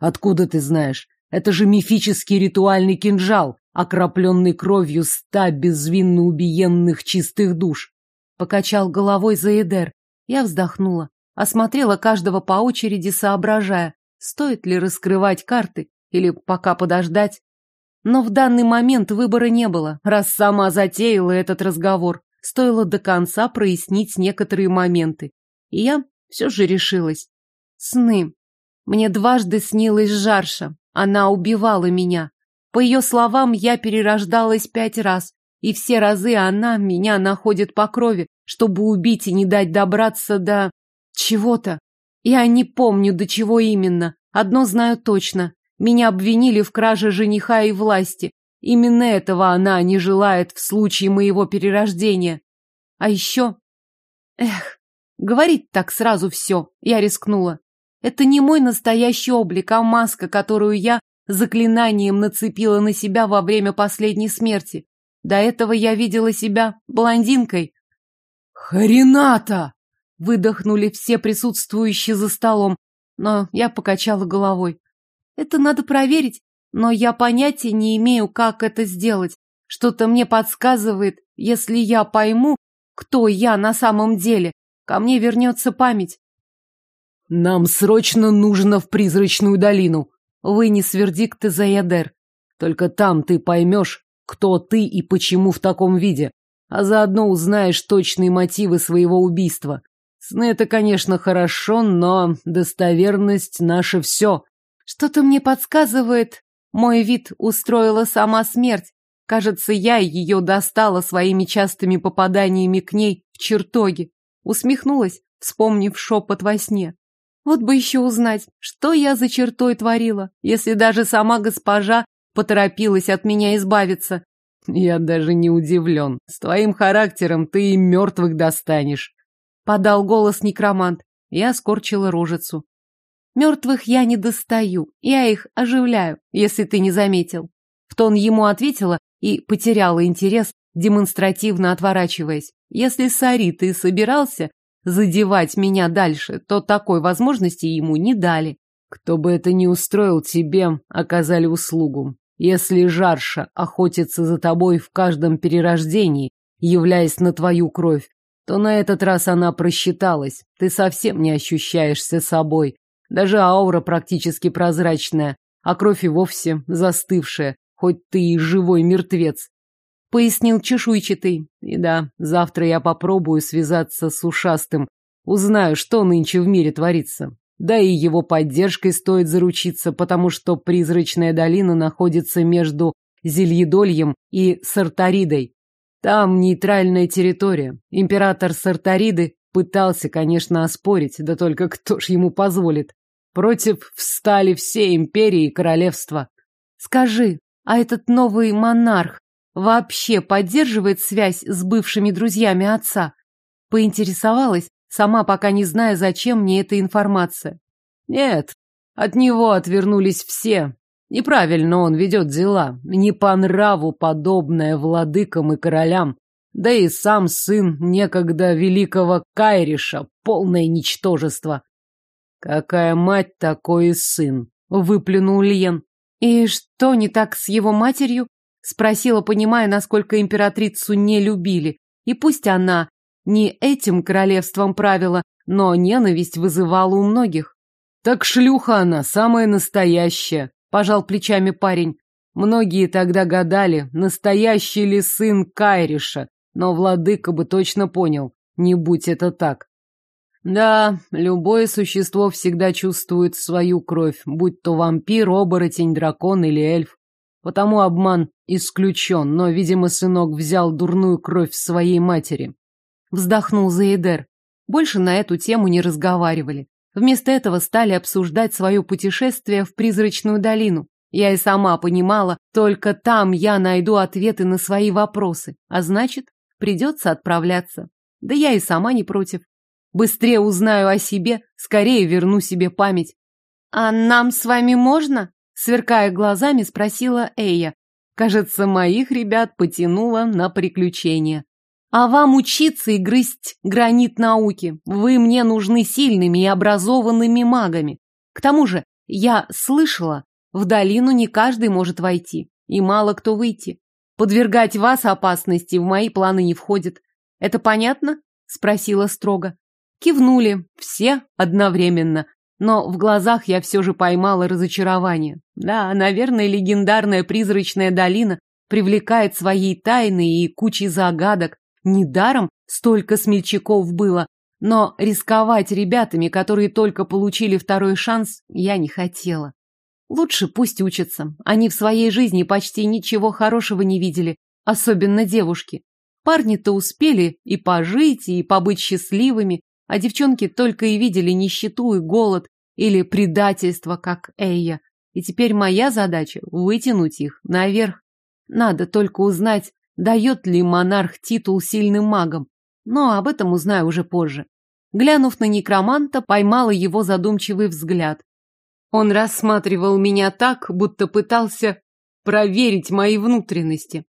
C: «Откуда ты знаешь? Это же мифический ритуальный кинжал, окропленный кровью ста безвинно убиенных чистых душ», —
A: покачал головой Заедер. Я вздохнула, осмотрела каждого по очереди, соображая, стоит ли раскрывать карты или пока подождать. Но в данный момент выбора не было, раз сама затеяла этот разговор. Стоило до конца прояснить некоторые моменты. И я все же решилась. Сны. Мне дважды снилась Жарша. Она убивала меня. По ее словам, я перерождалась пять раз, и все разы она меня находит по крови, чтобы убить и не дать добраться до... чего-то. Я не помню, до чего именно. Одно знаю точно. Меня обвинили в краже жениха и власти. Именно этого она не желает в случае моего перерождения. А еще... Эх, говорить так сразу все. Я рискнула. Это не мой настоящий облик, а маска, которую я заклинанием нацепила на себя во время последней смерти. До этого я видела себя блондинкой,
C: «Харината!» — выдохнули
A: все присутствующие за столом, но я покачала головой. «Это надо проверить, но я понятия не имею, как это сделать. Что-то мне подсказывает, если я пойму, кто я на самом деле, ко мне вернется память».
C: «Нам срочно нужно в призрачную долину», — вынес вердикт Заядер. «Только там ты поймешь, кто ты и почему в таком виде а заодно узнаешь точные мотивы своего убийства. Сны это, конечно, хорошо, но достоверность наше все.
A: Что-то мне подсказывает, мой вид устроила сама смерть. Кажется, я ее достала своими частыми попаданиями к ней в чертоге. Усмехнулась, вспомнив шепот во сне. Вот бы еще узнать, что я за чертой творила, если даже сама госпожа поторопилась от меня избавиться.
C: Я даже не удивлен. С твоим характером ты и мертвых достанешь.
A: Подал голос некромант. Я скорчила рожицу. Мертвых я не достаю, я их оживляю, если ты не заметил. В тон ему ответила и потеряла интерес, демонстративно отворачиваясь. Если Сари ты собирался задевать меня дальше, то такой возможности ему не дали.
C: Кто бы это ни устроил, тебе оказали услугу. Если жарша охотится за тобой в каждом перерождении, являясь на твою кровь, то на этот раз она просчиталась. Ты совсем не ощущаешься собой. Даже аура практически прозрачная, а кровь и вовсе застывшая, хоть ты и живой мертвец. Пояснил чешуйчатый. И да, завтра я попробую связаться с ушастым. Узнаю, что нынче в мире творится. Да и его поддержкой стоит заручиться, потому что призрачная долина находится между Зельедольем и Сартаридой. Там нейтральная территория. Император Сартариды пытался, конечно, оспорить, да только кто ж ему позволит. Против встали все империи и королевства.
A: Скажи, а этот новый монарх вообще поддерживает связь с бывшими друзьями отца? Поинтересовалась, сама пока не зная, зачем мне эта информация.
C: Нет, от него отвернулись все, Неправильно он ведет дела, не по нраву подобное владыкам и королям. Да и сам сын некогда великого Кайриша, полное ничтожество. Какая мать, такой и сын, выплюнул Лен.
A: И что не так с его матерью? Спросила, понимая, насколько императрицу не любили. И пусть она не этим королевством правила, но ненависть вызывала у многих.
C: Так шлюха она, самая настоящая, пожал плечами парень. Многие тогда гадали, настоящий ли сын Кайриша, но владыка бы точно понял, не будь это так. Да, любое существо всегда чувствует свою кровь, будь то вампир, оборотень, дракон или эльф. Потому обман исключен, но, видимо, сынок взял дурную кровь своей матери.
A: Вздохнул Заедер. Больше на эту тему не разговаривали. Вместо этого стали обсуждать свое путешествие в призрачную долину. Я и сама понимала, только там я найду ответы на свои вопросы, а значит, придется отправляться. Да я и сама не против. Быстрее узнаю о себе, скорее верну себе память. «А нам с вами можно?» Сверкая глазами, спросила Эя. Кажется, моих ребят потянуло на приключения. А вам учиться и грызть гранит науки. Вы мне нужны сильными и образованными магами. К тому же, я слышала, в долину не каждый может войти, и мало кто выйти. Подвергать вас опасности в мои планы не входит. Это понятно? Спросила строго. Кивнули, все одновременно, но в глазах я все же поймала разочарование. Да, наверное, легендарная призрачная долина привлекает своей тайной и кучей загадок, Недаром столько смельчаков было, но рисковать ребятами, которые только получили второй шанс, я не хотела. Лучше пусть учатся. Они в своей жизни почти ничего хорошего не видели, особенно девушки. Парни-то успели и пожить, и побыть счастливыми, а девчонки только и видели нищету и голод или предательство, как Эйя. И теперь моя задача — вытянуть их наверх. Надо только узнать, дает ли монарх титул сильным магам. Но об этом узнаю уже позже. Глянув на некроманта, поймала его задумчивый взгляд. Он рассматривал меня так, будто пытался проверить мои внутренности.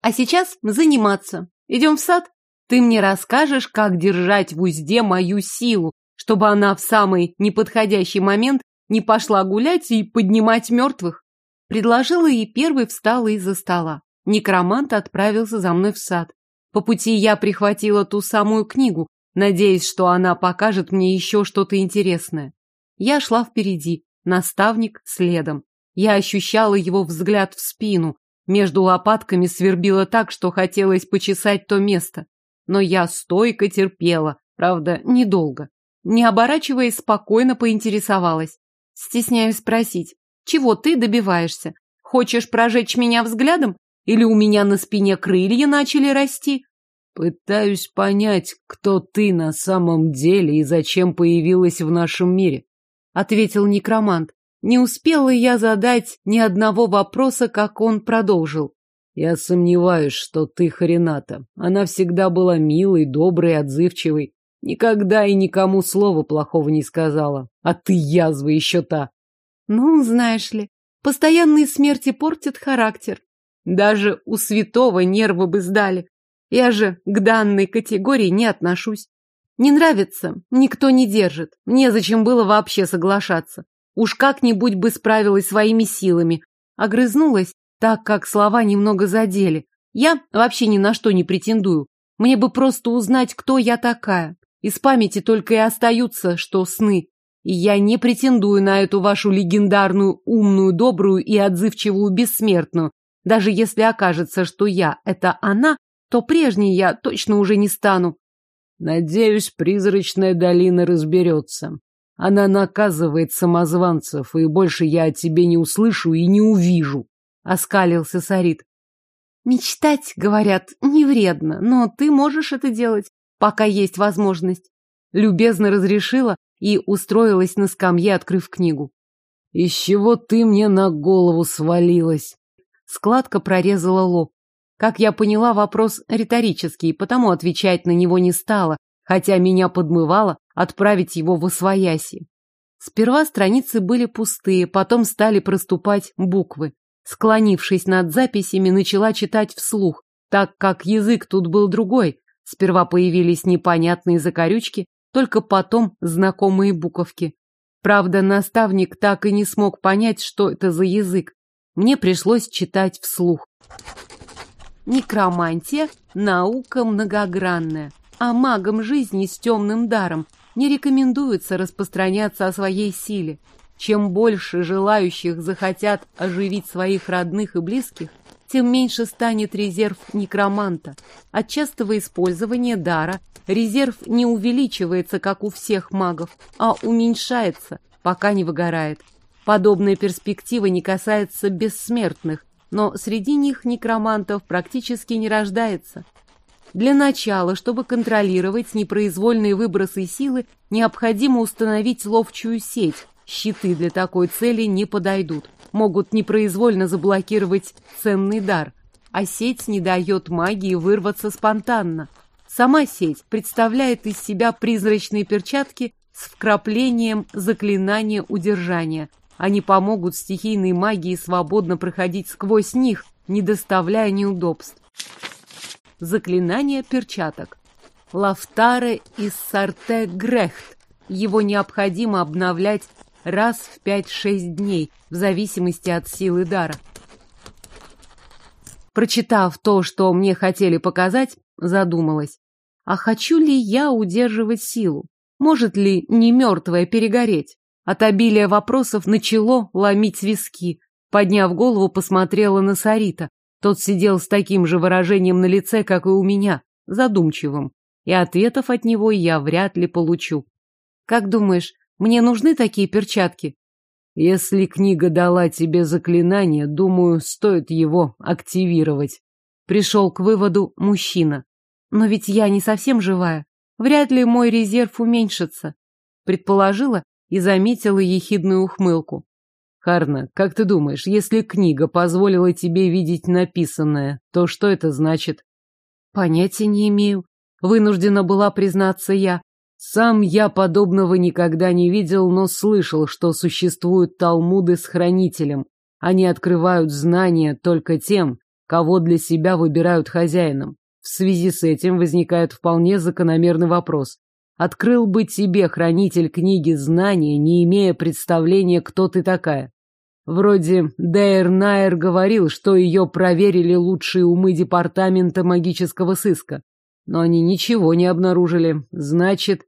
A: А сейчас заниматься. Идем в сад? Ты мне расскажешь, как держать в узде мою силу, чтобы она в самый неподходящий момент не пошла гулять и поднимать мертвых. Предложила и первый встала из-за стола. Некромант отправился за мной в сад. По пути я прихватила ту самую книгу, надеясь, что она покажет мне еще что-то интересное. Я шла впереди, наставник следом. Я ощущала его взгляд в спину, между лопатками свербило так, что хотелось почесать то место. Но я стойко терпела, правда, недолго. Не оборачиваясь, спокойно поинтересовалась. Стесняюсь спросить, чего ты добиваешься? Хочешь прожечь меня взглядом или у меня на спине крылья начали расти?
C: Пытаюсь понять, кто ты на самом деле и зачем появилась в нашем мире, ответил некромант. Не успела я задать ни одного вопроса, как он продолжил. Я сомневаюсь, что ты Харината. Она всегда была милой, доброй, отзывчивой. Никогда и никому слова плохого не сказала. А ты язва еще та.
A: Ну, знаешь ли, постоянные смерти портят характер. Даже у святого нервы бы сдали. Я же к данной категории не отношусь. Не нравится, никто не держит. Незачем было вообще соглашаться. Уж как-нибудь бы справилась своими силами. Огрызнулась, так как слова немного задели. Я вообще ни на что не претендую. Мне бы просто узнать, кто я такая. Из памяти только и остаются, что сны. И я не претендую на эту вашу легендарную, умную, добрую и отзывчивую бессмертную. Даже если окажется, что я — это она, то прежней я точно уже не стану.
C: Надеюсь, призрачная долина разберется. Она наказывает самозванцев, и больше я о тебе не услышу и не увижу. Оскалился Сарит.
A: Мечтать, говорят, не вредно, но ты можешь это делать, пока есть возможность. Любезно разрешила и устроилась на скамье, открыв книгу.
C: Из чего ты мне на голову свалилась?
A: Складка прорезала лоб. Как я поняла, вопрос риторический, потому отвечать на него не стала, хотя меня подмывало отправить его в освояси. Сперва страницы были пустые, потом стали проступать буквы. Склонившись над записями, начала читать вслух, так как язык тут был другой. Сперва появились непонятные закорючки, только потом знакомые буковки. Правда, наставник так и не смог понять, что это за язык. Мне пришлось читать вслух. Некромантия – наука многогранная, а магам жизни с темным даром не рекомендуется распространяться о своей силе. Чем больше желающих захотят оживить своих родных и близких, тем меньше станет резерв некроманта. От частого использования дара резерв не увеличивается, как у всех магов, а уменьшается, пока не выгорает. Подобная перспектива не касается бессмертных, но среди них некромантов практически не рождается. Для начала, чтобы контролировать непроизвольные выбросы силы, необходимо установить ловчую сеть. Щиты для такой цели не подойдут. Могут непроизвольно заблокировать ценный дар. А сеть не дает магии вырваться спонтанно. Сама сеть представляет из себя призрачные перчатки с вкраплением заклинания удержания, они помогут стихийной магии свободно проходить сквозь них, не доставляя неудобств. Заклинание перчаток. Лафтаре из Сарте Грехт. Его необходимо обновлять раз в 5-6 дней, в зависимости от силы дара. Прочитав то, что мне хотели показать, задумалась. А хочу ли я удерживать силу? Может ли не мертвая перегореть? От обилия вопросов начало ломить виски. Подняв голову, посмотрела на Сарита. Тот сидел с таким же выражением на лице, как и у меня, задумчивым. И ответов от него я вряд ли получу. Как думаешь, мне нужны такие перчатки? Если книга дала тебе заклинание, думаю, стоит его активировать. Пришел к выводу мужчина. Но ведь я не совсем живая. Вряд ли мой резерв уменьшится. Предположила и заметила ехидную ухмылку. «Харна, как ты думаешь, если книга позволила тебе видеть написанное, то что это значит?» «Понятия не имею. Вынуждена была признаться я. Сам я подобного никогда не видел, но слышал, что существуют талмуды с хранителем. Они открывают знания только тем, кого для себя выбирают хозяином. В связи с этим возникает вполне закономерный вопрос. Открыл бы тебе хранитель книги знания, не имея представления, кто ты такая. Вроде Дейр Найер говорил, что ее проверили лучшие умы департамента магического сыска. Но они ничего не обнаружили. Значит...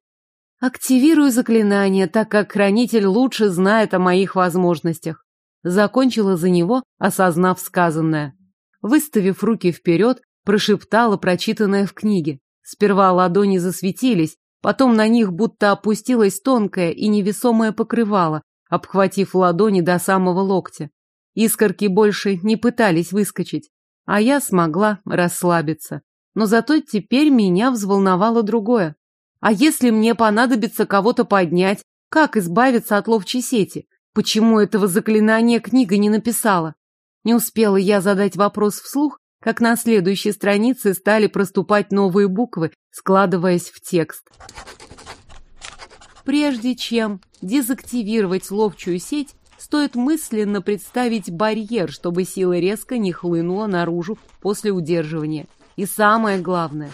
A: Активирую заклинание, так как хранитель лучше знает о моих возможностях. Закончила за него, осознав сказанное. Выставив руки вперед, прошептала прочитанное в книге. Сперва ладони засветились, Потом на них будто опустилось тонкое и невесомое покрывало, обхватив ладони до самого локтя. Искорки больше не пытались выскочить, а я смогла расслабиться. Но зато теперь меня взволновало другое. А если мне понадобится кого-то поднять, как избавиться от ловчей сети? Почему этого заклинания книга не написала? Не успела я задать вопрос вслух, как на следующей странице стали проступать новые буквы, складываясь в текст. Прежде чем дезактивировать ловчую сеть, стоит мысленно представить барьер, чтобы сила резко не хлынула наружу после удерживания. И самое главное,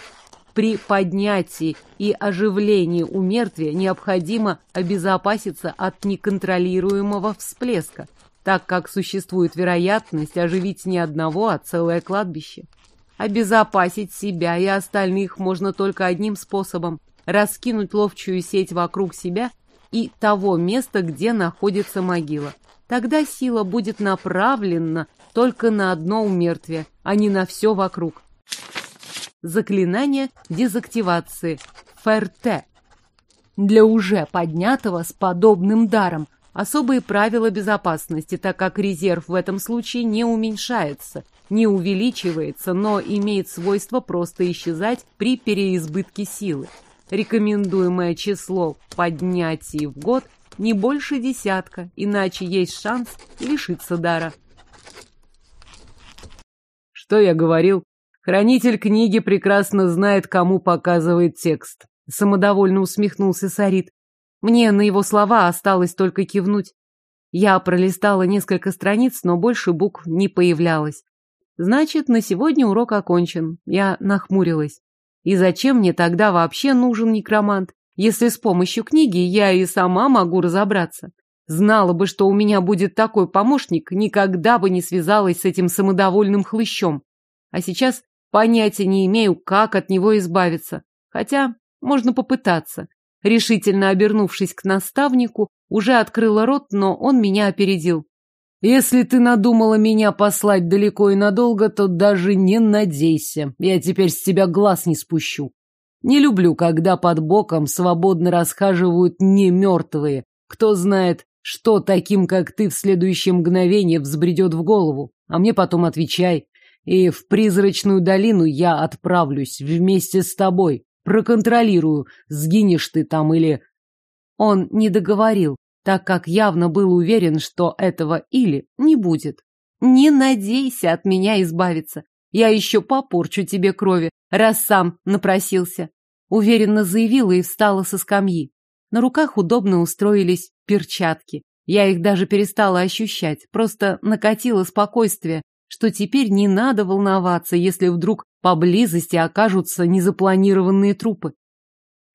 A: при поднятии и оживлении у мертвия необходимо обезопаситься от неконтролируемого всплеска – так как существует вероятность оживить не одного, а целое кладбище. Обезопасить себя и остальных можно только одним способом – раскинуть ловчую сеть вокруг себя и того места, где находится могила. Тогда сила будет направлена только на одно умертвие, а не на все вокруг. Заклинание дезактивации. ФРТ. Для уже поднятого с подобным даром особые правила безопасности, так как резерв в этом случае не уменьшается – не увеличивается, но имеет свойство просто исчезать при переизбытке силы. Рекомендуемое число поднятий в год не больше десятка, иначе есть шанс лишиться дара.
C: Что я говорил? Хранитель книги прекрасно знает, кому показывает текст. Самодовольно усмехнулся Сарит.
A: Мне на его слова осталось только кивнуть. Я пролистала несколько страниц, но больше букв не появлялось. Значит, на сегодня урок окончен. Я нахмурилась. И зачем мне тогда вообще нужен некромант, если с помощью книги я и сама могу разобраться? Знала бы, что у меня будет такой помощник, никогда бы не связалась с этим самодовольным хлыщом. А сейчас понятия не имею, как от него избавиться. Хотя можно попытаться. Решительно обернувшись к наставнику, уже открыла рот, но он меня опередил. Если ты надумала меня послать далеко и надолго, то даже не надейся. Я теперь с тебя глаз не спущу. Не люблю, когда под боком свободно расхаживают не мертвые. Кто знает, что таким, как ты, в следующее мгновение взбредет в голову. А мне потом отвечай. И в призрачную долину я отправлюсь вместе с тобой. Проконтролирую, сгинешь ты там или... Он не договорил так как явно был уверен, что этого или не будет. Не надейся от меня избавиться. Я еще попорчу тебе крови, раз сам напросился. Уверенно заявила и встала со скамьи. На руках удобно устроились перчатки. Я их даже перестала ощущать, просто накатило спокойствие, что теперь не надо волноваться, если вдруг поблизости окажутся незапланированные трупы.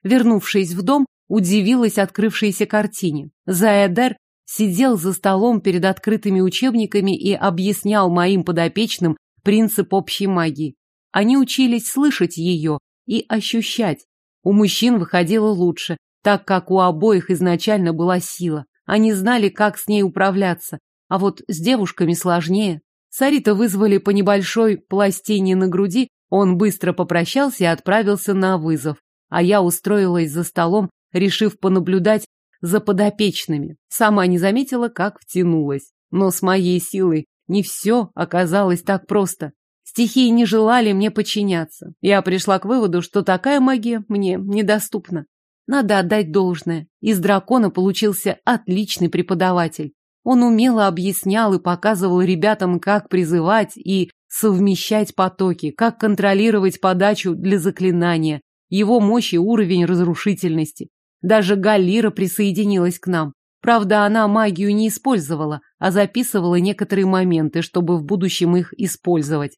A: Вернувшись в дом, удивилась открывшейся картине. Заэдер сидел за столом перед открытыми учебниками и объяснял моим подопечным принцип общей магии. Они учились слышать ее и ощущать. У мужчин выходило лучше, так как у обоих изначально была сила. Они знали, как с ней управляться. А вот с девушками сложнее. Сарита вызвали по небольшой пластине на груди, он быстро попрощался и отправился на вызов. А я устроилась за столом решив понаблюдать за подопечными. Сама не заметила, как втянулась. Но с моей силой не все оказалось так просто. Стихии не желали мне подчиняться. Я пришла к выводу, что такая магия мне недоступна. Надо отдать должное. Из дракона получился отличный преподаватель. Он умело объяснял и показывал ребятам, как призывать и совмещать потоки, как контролировать подачу для заклинания, его мощь и уровень разрушительности. Даже Галлира присоединилась к нам. Правда, она магию не использовала, а записывала некоторые моменты, чтобы в будущем их использовать.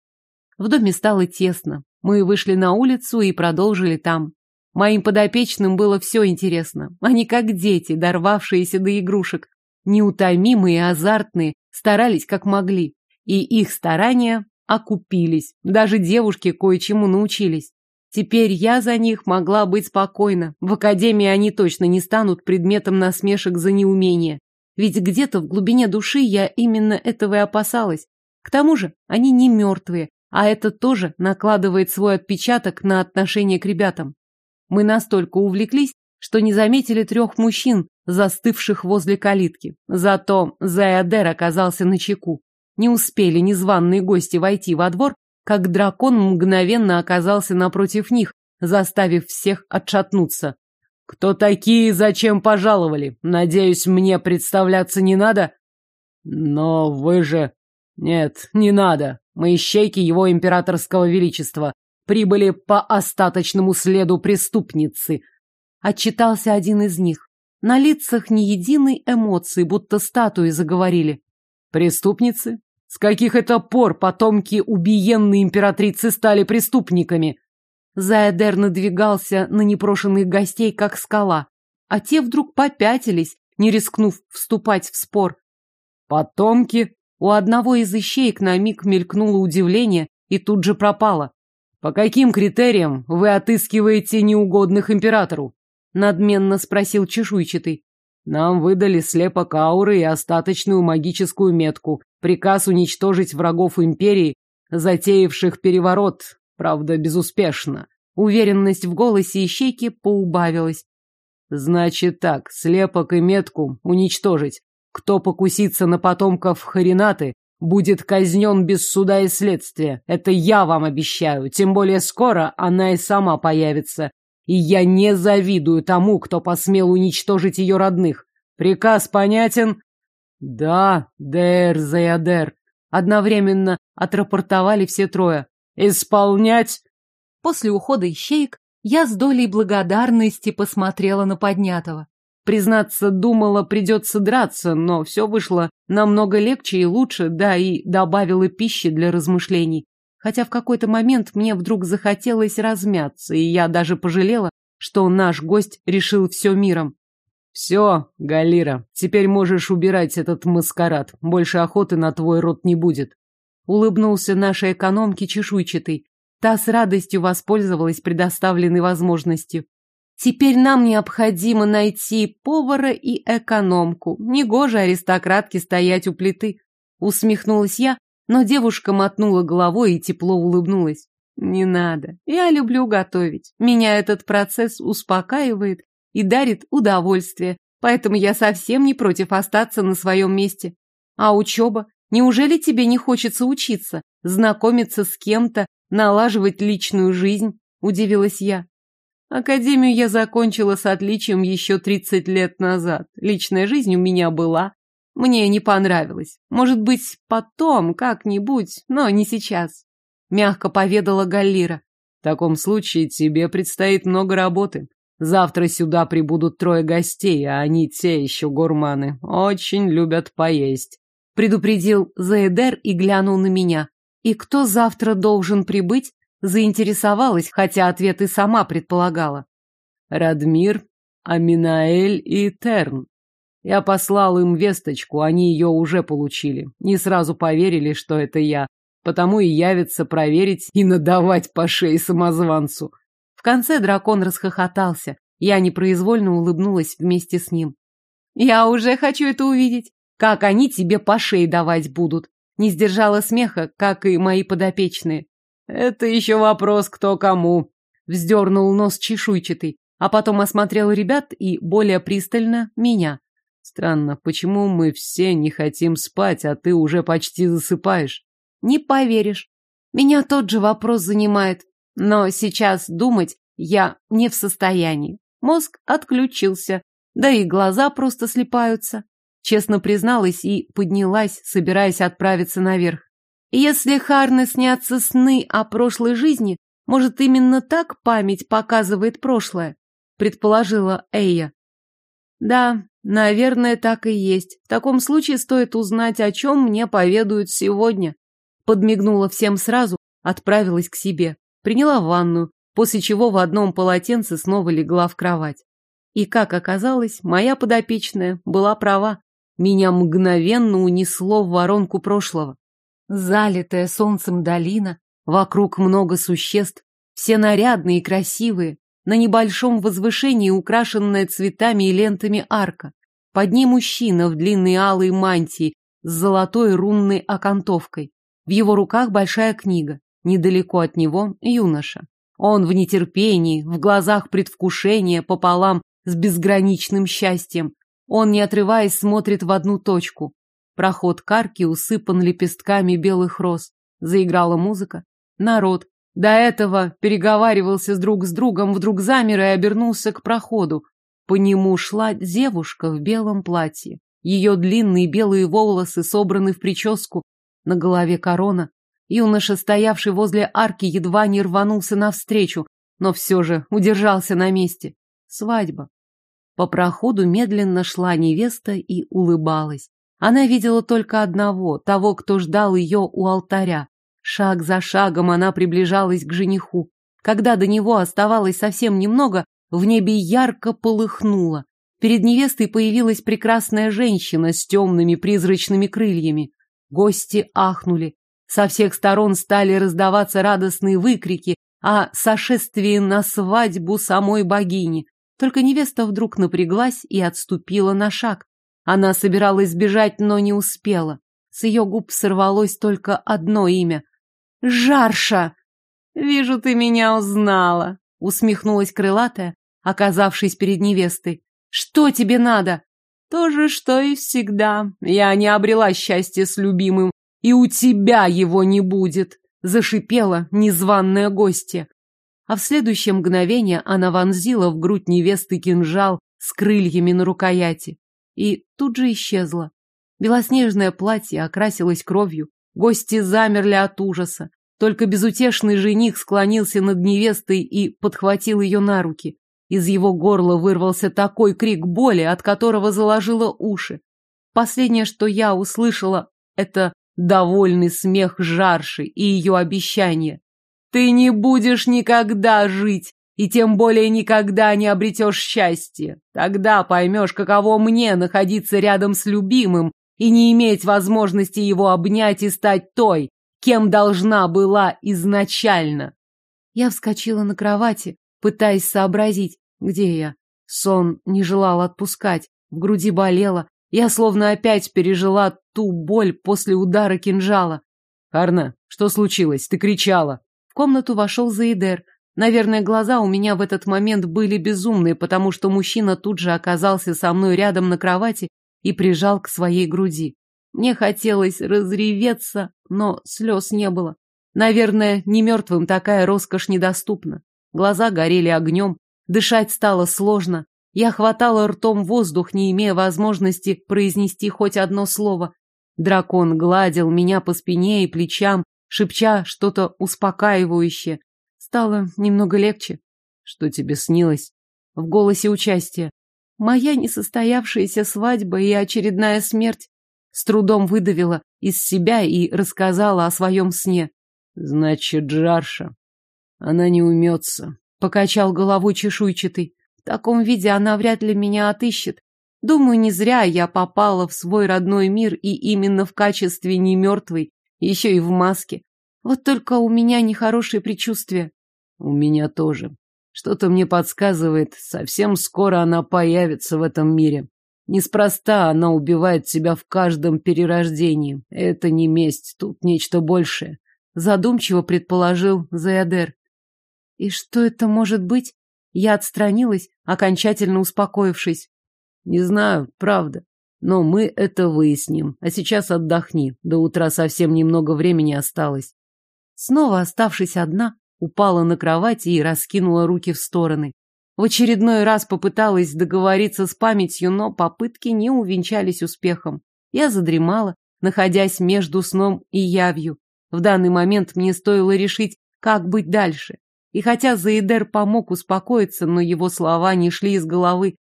A: В доме стало тесно. Мы вышли на улицу и продолжили там. Моим подопечным было все интересно. Они как дети, дорвавшиеся до игрушек. Неутомимые, азартные, старались как могли. И их старания окупились. Даже девушки кое-чему научились. Теперь я за них могла быть спокойна. В академии они точно не станут предметом насмешек за неумение. Ведь где-то в глубине души я именно этого и опасалась. К тому же они не мертвые, а это тоже накладывает свой отпечаток на отношение к ребятам. Мы настолько увлеклись, что не заметили трех мужчин, застывших возле калитки. Зато Заядер оказался на чеку. Не успели незваные гости войти во двор, как дракон мгновенно оказался напротив них, заставив всех отшатнуться. «Кто такие и зачем пожаловали? Надеюсь, мне представляться не надо?» «Но вы же...» «Нет, не надо. Мы ищейки его императорского величества. Прибыли по остаточному следу преступницы». Отчитался один из них. На лицах ни единой эмоции, будто статуи заговорили. «Преступницы? С каких это пор потомки убиенной императрицы стали преступниками? Заэдер надвигался на непрошенных гостей, как скала, а те вдруг попятились, не рискнув вступать в спор. Потомки? У одного из ищеек на миг мелькнуло удивление,
C: и тут же пропала. «По каким критериям вы отыскиваете неугодных императору?» Надменно спросил чешуйчатый. «Нам выдали слепок ауры и остаточную магическую метку. Приказ уничтожить врагов империи, затеявших переворот, правда, безуспешно». Уверенность в голосе ищейки поубавилась. «Значит так, слепок и метку уничтожить. Кто покусится на потомков Харинаты, будет казнен без суда и следствия. Это я вам обещаю, тем более скоро она и сама появится. И я не завидую тому, кто посмел уничтожить ее родных. Приказ понятен? Да, Дэр Заядер. Одновременно отрапортовали все трое. Исполнять?
A: После ухода ищеек я с долей благодарности посмотрела на поднятого. Признаться, думала, придется драться, но все вышло намного легче и лучше, да и добавила пищи для размышлений. Хотя в какой-то момент мне вдруг захотелось размяться, и я даже пожалела, что наш гость решил все миром. «Все, Галира, теперь можешь убирать этот маскарад. Больше охоты на твой рот не будет». Улыбнулся нашей экономке чешуйчатый. Та с радостью воспользовалась предоставленной возможностью. Теперь нам необходимо найти повара и экономку. Негоже аристократке стоять у плиты. Усмехнулась я, но девушка мотнула головой и тепло улыбнулась. Не надо. Я люблю готовить. Меня этот процесс успокаивает и дарит удовольствие. Поэтому я совсем не против остаться на своем месте. А учеба? Неужели тебе не хочется учиться, знакомиться с кем-то, налаживать личную жизнь? Удивилась я. Академию я закончила с отличием еще 30 лет назад. Личная жизнь у меня была. Мне не понравилось. Может быть, потом, как-нибудь, но не сейчас. Мягко поведала Галлира. В таком случае тебе предстоит много работы. Завтра сюда прибудут трое гостей, а они те еще гурманы. Очень любят поесть. Предупредил Заэдер и глянул на меня. И кто завтра должен прибыть? Заинтересовалась, хотя ответ и сама предполагала. Радмир, Аминаэль и Терн. Я послал им весточку, они ее уже получили. Не сразу поверили, что это я, потому и явятся проверить и надавать по шее самозванцу. В конце дракон расхохотался. Я непроизвольно улыбнулась вместе с ним. Я уже хочу это увидеть. Как они тебе по шее давать будут? Не сдержала смеха, как и мои подопечные. Это еще вопрос, кто кому. Вздернул нос чешуйчатый, а потом осмотрел ребят и более пристально меня. Странно, почему мы все не хотим спать, а ты уже почти засыпаешь? Не поверишь. Меня тот же вопрос занимает, но сейчас думать я не в состоянии. Мозг отключился, да и глаза просто слепаются. Честно призналась и поднялась, собираясь отправиться наверх. Если Харне снятся сны о прошлой жизни, может, именно так память показывает прошлое, предположила Эйя. Да, наверное, так и есть. В таком случае стоит узнать, о чем мне поведают сегодня. Подмигнула всем сразу, отправилась к себе, приняла ванную, после чего в одном полотенце снова легла в кровать. И, как оказалось, моя подопечная была права. Меня мгновенно унесло в воронку прошлого. Залитая солнцем долина, вокруг много существ, все нарядные и красивые, на небольшом возвышении украшенная цветами и лентами арка. Под ней мужчина в длинной алой мантии с золотой рунной окантовкой. В его руках большая книга. Недалеко от него юноша. Он в нетерпении, в глазах предвкушение пополам с безграничным счастьем. Он, не отрываясь, смотрит в одну точку. Проход карки усыпан лепестками белых роз. Заиграла музыка. Народ. До этого переговаривался с друг с другом, вдруг замер и обернулся к проходу. По нему шла девушка в белом платье. Ее длинные белые волосы собраны в прическу, на голове корона. Юноша, стоявший возле арки, едва не рванулся навстречу, но все же удержался на месте. Свадьба. По проходу медленно шла невеста и улыбалась. Она видела только одного, того, кто ждал ее у алтаря. Шаг за шагом она приближалась к жениху. Когда до него оставалось совсем немного, в небе ярко полыхнуло. Перед невестой появилась прекрасная женщина с темными призрачными крыльями. Гости ахнули. Со всех сторон стали раздаваться радостные выкрики о сошествии на свадьбу самой богини. Только невеста вдруг напряглась и отступила на шаг. Она собиралась бежать, но не успела. С ее губ сорвалось только одно имя. «Жарша!» «Вижу, ты меня узнала», — усмехнулась крылатая, оказавшись перед невестой. «Что тебе надо?» «То же, что и всегда. Я не обрела счастье с любимым, и у тебя его не будет», — зашипела незваная гостья. А в следующее мгновение она вонзила в грудь невесты кинжал с крыльями на рукояти и тут же исчезла. Белоснежное платье окрасилось кровью, гости замерли от ужаса. Только безутешный жених склонился над невестой и подхватил ее на руки. Из его горла вырвался такой крик боли, от которого заложило уши. Последнее, что я услышала, это довольный смех Жарши и ее обещание. «Ты не будешь никогда жить, и тем более никогда не обретешь счастье. Тогда поймешь, каково мне находиться рядом с любимым и не иметь возможности его обнять и стать той, кем должна была изначально. Я вскочила на кровати, пытаясь сообразить, где я. Сон не желал отпускать, в груди болело. Я словно опять пережила ту боль после удара кинжала. «Арна, что случилось? Ты кричала!» В комнату вошел Заидер. Наверное, глаза у меня в этот момент были безумные, потому что мужчина тут же оказался со мной рядом на кровати и прижал к своей груди. Мне хотелось разреветься, но слез не было. Наверное, не мертвым такая роскошь недоступна. Глаза горели огнем, дышать стало сложно. Я хватала ртом воздух, не имея возможности произнести хоть одно слово. Дракон гладил меня по спине и плечам, шепча что-то успокаивающее. Стало немного легче. Что тебе снилось? В голосе участие. Моя несостоявшаяся свадьба и очередная смерть. С трудом выдавила из себя и рассказала о своем сне. Значит, Джарша. Она не умется. Покачал головой чешуйчатый. В таком виде она вряд ли меня отыщет. Думаю, не зря я попала в свой родной мир и именно в качестве немертвой, еще и в маске. Вот только у меня нехорошие предчувствия. У меня тоже. Что-то мне подсказывает, совсем скоро она появится в этом мире. Неспроста она убивает себя в каждом перерождении. Это не месть, тут нечто большее. Задумчиво предположил Заядер. И что это может быть? Я отстранилась, окончательно успокоившись. Не знаю, правда. Но мы это выясним. А сейчас отдохни. До утра совсем немного времени осталось. Снова оставшись одна, упала на кровать и раскинула руки в стороны. В очередной раз попыталась договориться с памятью, но попытки не увенчались успехом. Я задремала, находясь между сном и явью. В данный момент мне стоило решить, как быть дальше. И хотя Заидер помог успокоиться, но его слова не шли из головы,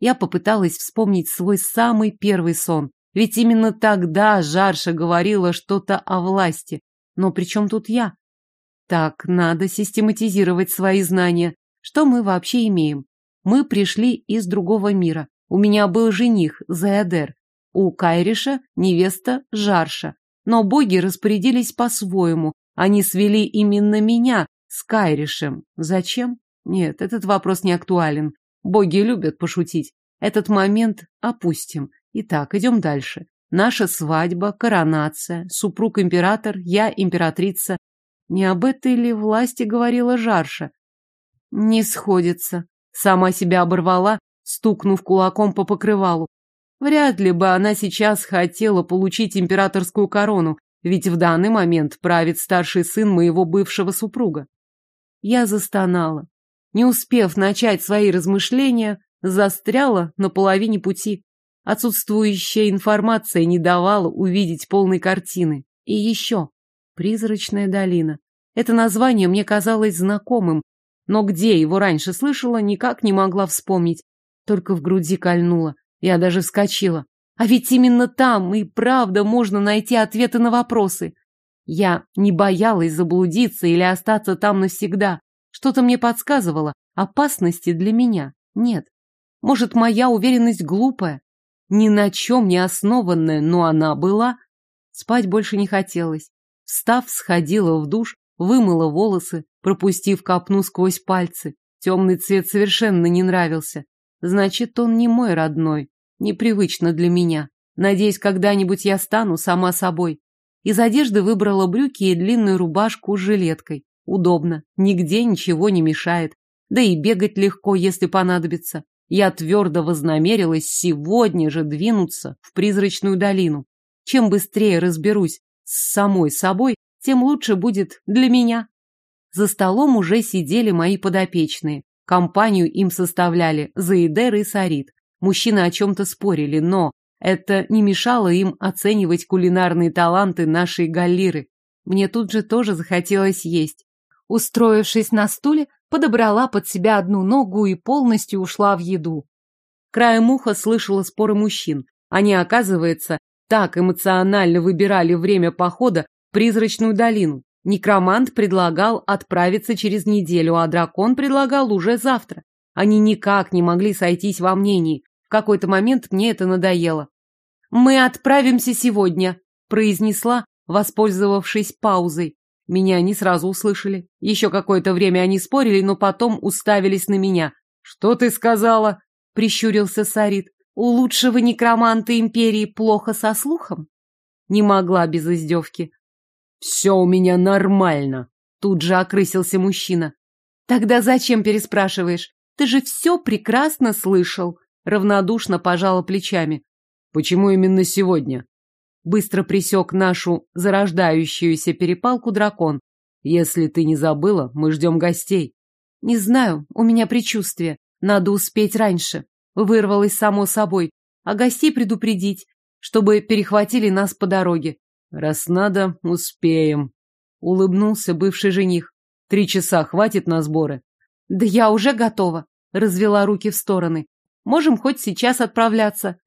A: я попыталась вспомнить свой самый первый сон. Ведь именно тогда Жарша говорила что-то о власти. Но при чем тут я? Так, надо систематизировать свои знания. Что мы вообще имеем? Мы пришли из другого мира. У меня был жених, Заядер. У Кайриша невеста Жарша. Но боги распорядились по-своему. Они свели именно меня с Кайришем. Зачем? Нет, этот вопрос не актуален. Боги любят пошутить. Этот момент опустим. Итак, идем дальше. Наша свадьба, коронация, супруг-император, я императрица. Не об этой ли власти говорила Жарша? Не сходится. Сама себя оборвала, стукнув кулаком по покрывалу. Вряд ли бы она сейчас хотела получить императорскую корону, ведь в данный момент правит старший сын моего бывшего супруга. Я застонала. Не успев начать свои размышления, застряла на половине пути. Отсутствующая информация не давала увидеть полной картины. И еще Призрачная долина. Это название мне казалось знакомым, но где его раньше слышала, никак не могла вспомнить. Только в груди кольнуло. Я даже вскочила. А ведь именно там и правда можно найти ответы на вопросы. Я не боялась заблудиться или остаться там навсегда. Что-то мне подсказывало, опасности для меня нет. Может, моя уверенность глупая, ни на чем не основанная, но она была. Спать больше не хотелось. Встав, сходила в душ, вымыла волосы, пропустив копну сквозь пальцы. Темный цвет совершенно не нравился. Значит, он не мой родной, непривычно для меня. Надеюсь, когда-нибудь я стану сама собой. Из одежды выбрала брюки и длинную рубашку с жилеткой. Удобно, нигде ничего не мешает. Да и бегать легко, если понадобится. Я твердо вознамерилась сегодня же двинуться в призрачную долину. Чем быстрее разберусь с самой собой, тем лучше будет для меня. За столом уже сидели мои подопечные. Компанию им составляли Заидер и Сарит. Мужчины о чем-то спорили, но это не мешало им оценивать кулинарные таланты нашей галлиры. Мне тут же тоже захотелось есть. Устроившись на стуле, подобрала под себя одну ногу и полностью ушла в еду. Краем уха слышала споры мужчин. Они, оказывается, так эмоционально выбирали время похода призрачную долину. Некромант предлагал отправиться через неделю, а дракон предлагал уже завтра. Они никак не могли сойтись во мнении. В какой-то момент мне это надоело. «Мы отправимся сегодня», — произнесла, воспользовавшись паузой. Меня не сразу услышали. Еще какое-то время они спорили, но потом уставились на меня. «Что ты сказала?» — прищурился Сарит. «У лучшего некроманта империи плохо со слухом?» Не могла без издевки. «Все у меня нормально», — тут же окрысился мужчина. «Тогда зачем переспрашиваешь? Ты же все прекрасно слышал», — равнодушно пожала плечами. «Почему именно сегодня?» Быстро присек нашу зарождающуюся перепалку дракон. «Если ты не забыла, мы ждем гостей». «Не знаю, у меня предчувствие. Надо успеть раньше». Вырвалось само собой. А гостей предупредить, чтобы перехватили нас по дороге. «Раз надо, успеем», — улыбнулся бывший жених. «Три часа хватит на сборы?» «Да я уже готова», — развела руки в стороны. «Можем хоть сейчас отправляться».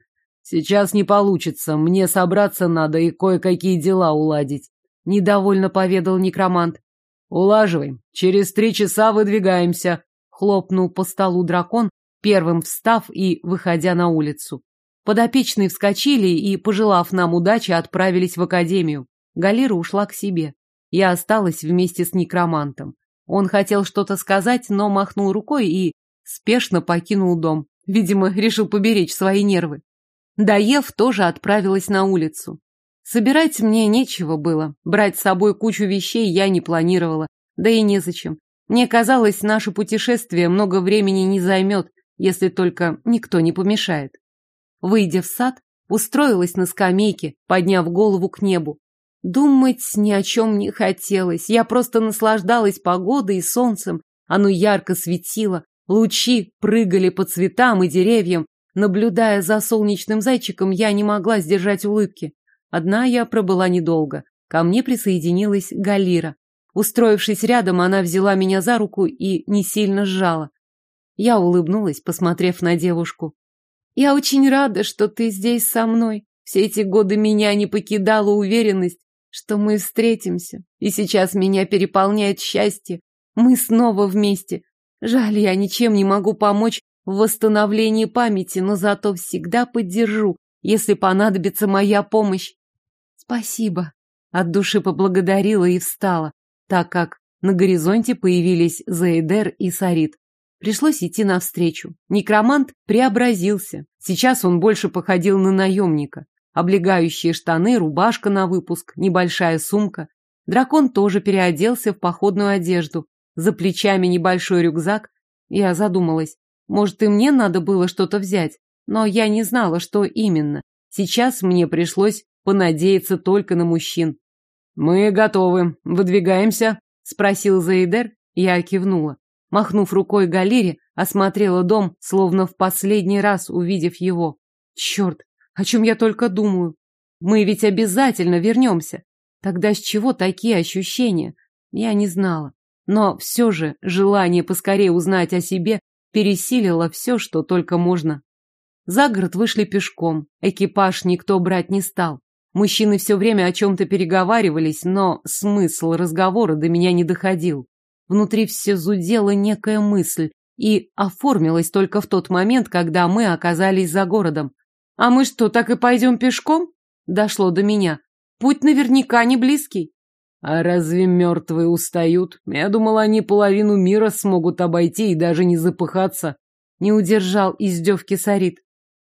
A: Сейчас не получится, мне собраться надо и кое-какие дела уладить. Недовольно поведал некромант. Улаживаем. Через три часа выдвигаемся. Хлопнул по столу дракон, первым встав и выходя на улицу. Подопечные вскочили и, пожелав нам удачи, отправились в академию. Галира ушла к себе. Я осталась вместе с некромантом. Он хотел что-то сказать, но махнул рукой и спешно покинул дом. Видимо, решил поберечь свои нервы. Доев, тоже отправилась на улицу. Собирать мне нечего было, брать с собой кучу вещей я не планировала, да и незачем. Мне казалось, наше путешествие много времени не займет, если только никто не помешает. Выйдя в сад, устроилась на скамейке, подняв голову к небу. Думать ни о чем не хотелось, я просто наслаждалась погодой и солнцем. Оно ярко светило, лучи прыгали по цветам и деревьям, Наблюдая за солнечным зайчиком, я не могла сдержать улыбки. Одна я пробыла недолго. Ко мне присоединилась Галира. Устроившись рядом, она взяла меня за руку и не сильно сжала. Я улыбнулась, посмотрев на девушку. «Я очень рада, что ты здесь со мной. Все эти годы меня не покидала уверенность, что мы встретимся. И сейчас меня переполняет счастье. Мы снова вместе. Жаль, я ничем не могу помочь в восстановлении памяти, но зато всегда поддержу, если понадобится моя помощь. Спасибо. От души поблагодарила и встала, так как на горизонте появились Заэдер и Сарит. Пришлось идти навстречу. Некромант преобразился. Сейчас он больше походил на наемника. Облегающие штаны, рубашка на выпуск, небольшая сумка. Дракон тоже переоделся в походную одежду. За плечами небольшой рюкзак. Я задумалась. Может, и мне надо было что-то взять, но я не знала, что именно. Сейчас мне пришлось понадеяться только на мужчин. «Мы готовы. Выдвигаемся?» — спросил Заидер. Я кивнула. Махнув рукой Галире, осмотрела дом, словно в последний раз увидев его. Черт, о чем я только думаю. Мы ведь обязательно вернемся. Тогда с чего такие ощущения? Я не знала. Но все же желание поскорее узнать о себе пересилило все, что только можно. За город вышли пешком, экипаж никто брать не стал. Мужчины все время о чем-то переговаривались, но смысл разговора до меня не доходил. Внутри все зудела некая мысль и оформилась только в тот момент, когда мы оказались за городом. «А мы что, так и пойдем пешком?» Дошло до меня. «Путь наверняка не близкий».
C: А разве мертвые устают? Я думал, они половину мира смогут обойти и даже не запыхаться.
A: Не удержал издевки Сарит.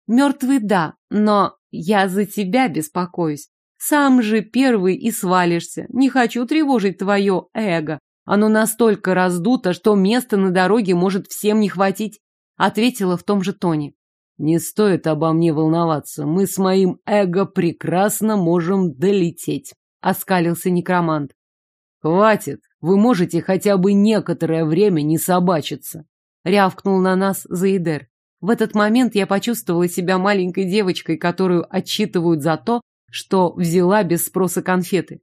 A: Мертвый да, но я за тебя беспокоюсь. Сам же первый и свалишься. Не хочу тревожить твое эго. Оно настолько раздуто, что места на дороге может всем не хватить. Ответила в том же тоне.
C: Не стоит обо мне волноваться. Мы с моим эго прекрасно можем долететь. Оскалился некромант. Хватит. Вы можете хотя бы некоторое время не собачиться. Рявкнул на нас Заидер. В этот момент я почувствовала себя маленькой девочкой, которую отчитывают за то, что взяла без спроса конфеты.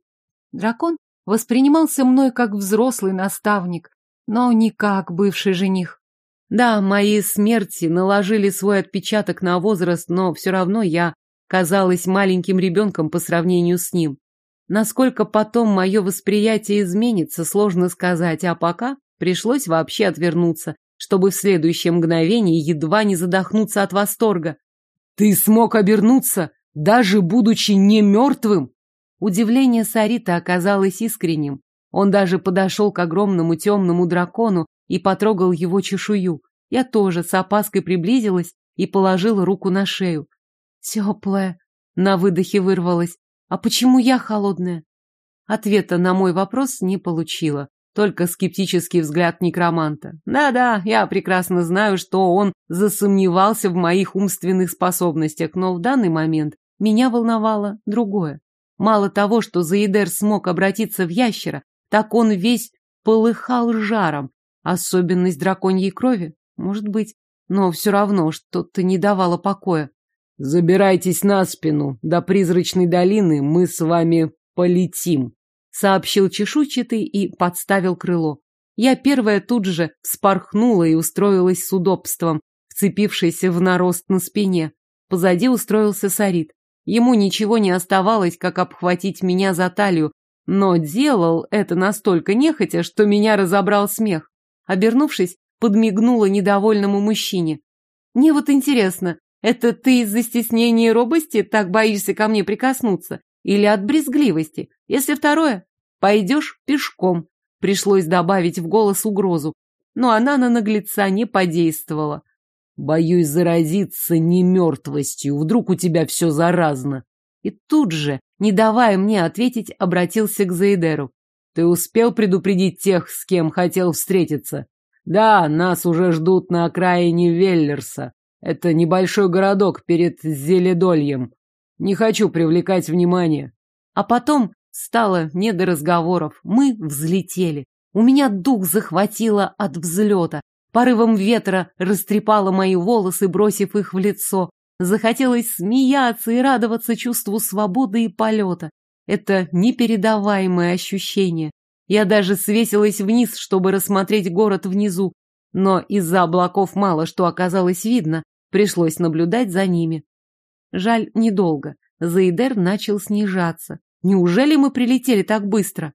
C: Дракон воспринимался мной как взрослый наставник, но не как бывший жених. Да, мои смерти наложили свой отпечаток на возраст, но все равно я казалась маленьким ребенком по сравнению с ним. Насколько потом мое восприятие изменится, сложно сказать, а пока пришлось вообще отвернуться, чтобы в следующее мгновение едва не задохнуться от восторга. «Ты смог обернуться, даже будучи не мертвым?» Удивление Сарита оказалось искренним. Он даже подошел к огромному темному дракону и потрогал его чешую. Я тоже с опаской приблизилась и положила руку на шею. «Теплая», — на выдохе вырвалась. «А почему я холодная?» Ответа на мой вопрос не получила. Только скептический взгляд некроманта. Да-да, я прекрасно знаю, что он засомневался в моих умственных способностях, но в данный момент меня волновало другое. Мало того, что Заидер смог обратиться в ящера, так он весь полыхал жаром. Особенность драконьей крови? Может быть. Но все равно что-то не давало покоя. «Забирайтесь на спину. До призрачной долины мы с вами полетим», сообщил чешуйчатый и подставил крыло. Я первая тут же вспорхнула и устроилась с удобством, вцепившейся в нарост на спине. Позади устроился Сарит. Ему ничего не оставалось, как обхватить меня за талию, но делал это настолько нехотя, что меня разобрал смех. Обернувшись, подмигнула недовольному мужчине. «Мне вот интересно, это ты из-за стеснения и робости так боишься ко мне прикоснуться? Или от брезгливости. Если второе, пойдешь пешком. Пришлось добавить в голос угрозу. Но она на наглеца не подействовала. Боюсь заразиться не мертвостью. Вдруг у тебя все заразно. И тут же, не давая мне ответить, обратился к Заидеру. Ты успел предупредить тех, с кем хотел встретиться? Да, нас уже ждут на окраине Веллерса. Это небольшой городок перед Зеледольем. Не хочу привлекать внимание. А потом стало не до разговоров. Мы взлетели. У меня дух захватило от взлета. Порывом ветра растрепало мои волосы, бросив их в лицо. Захотелось смеяться и радоваться чувству свободы и полета. Это непередаваемое ощущение. Я даже свесилась вниз, чтобы рассмотреть город внизу. Но из-за облаков мало что оказалось видно. Пришлось наблюдать за ними. Жаль, недолго. Заидер начал снижаться. Неужели мы прилетели так быстро?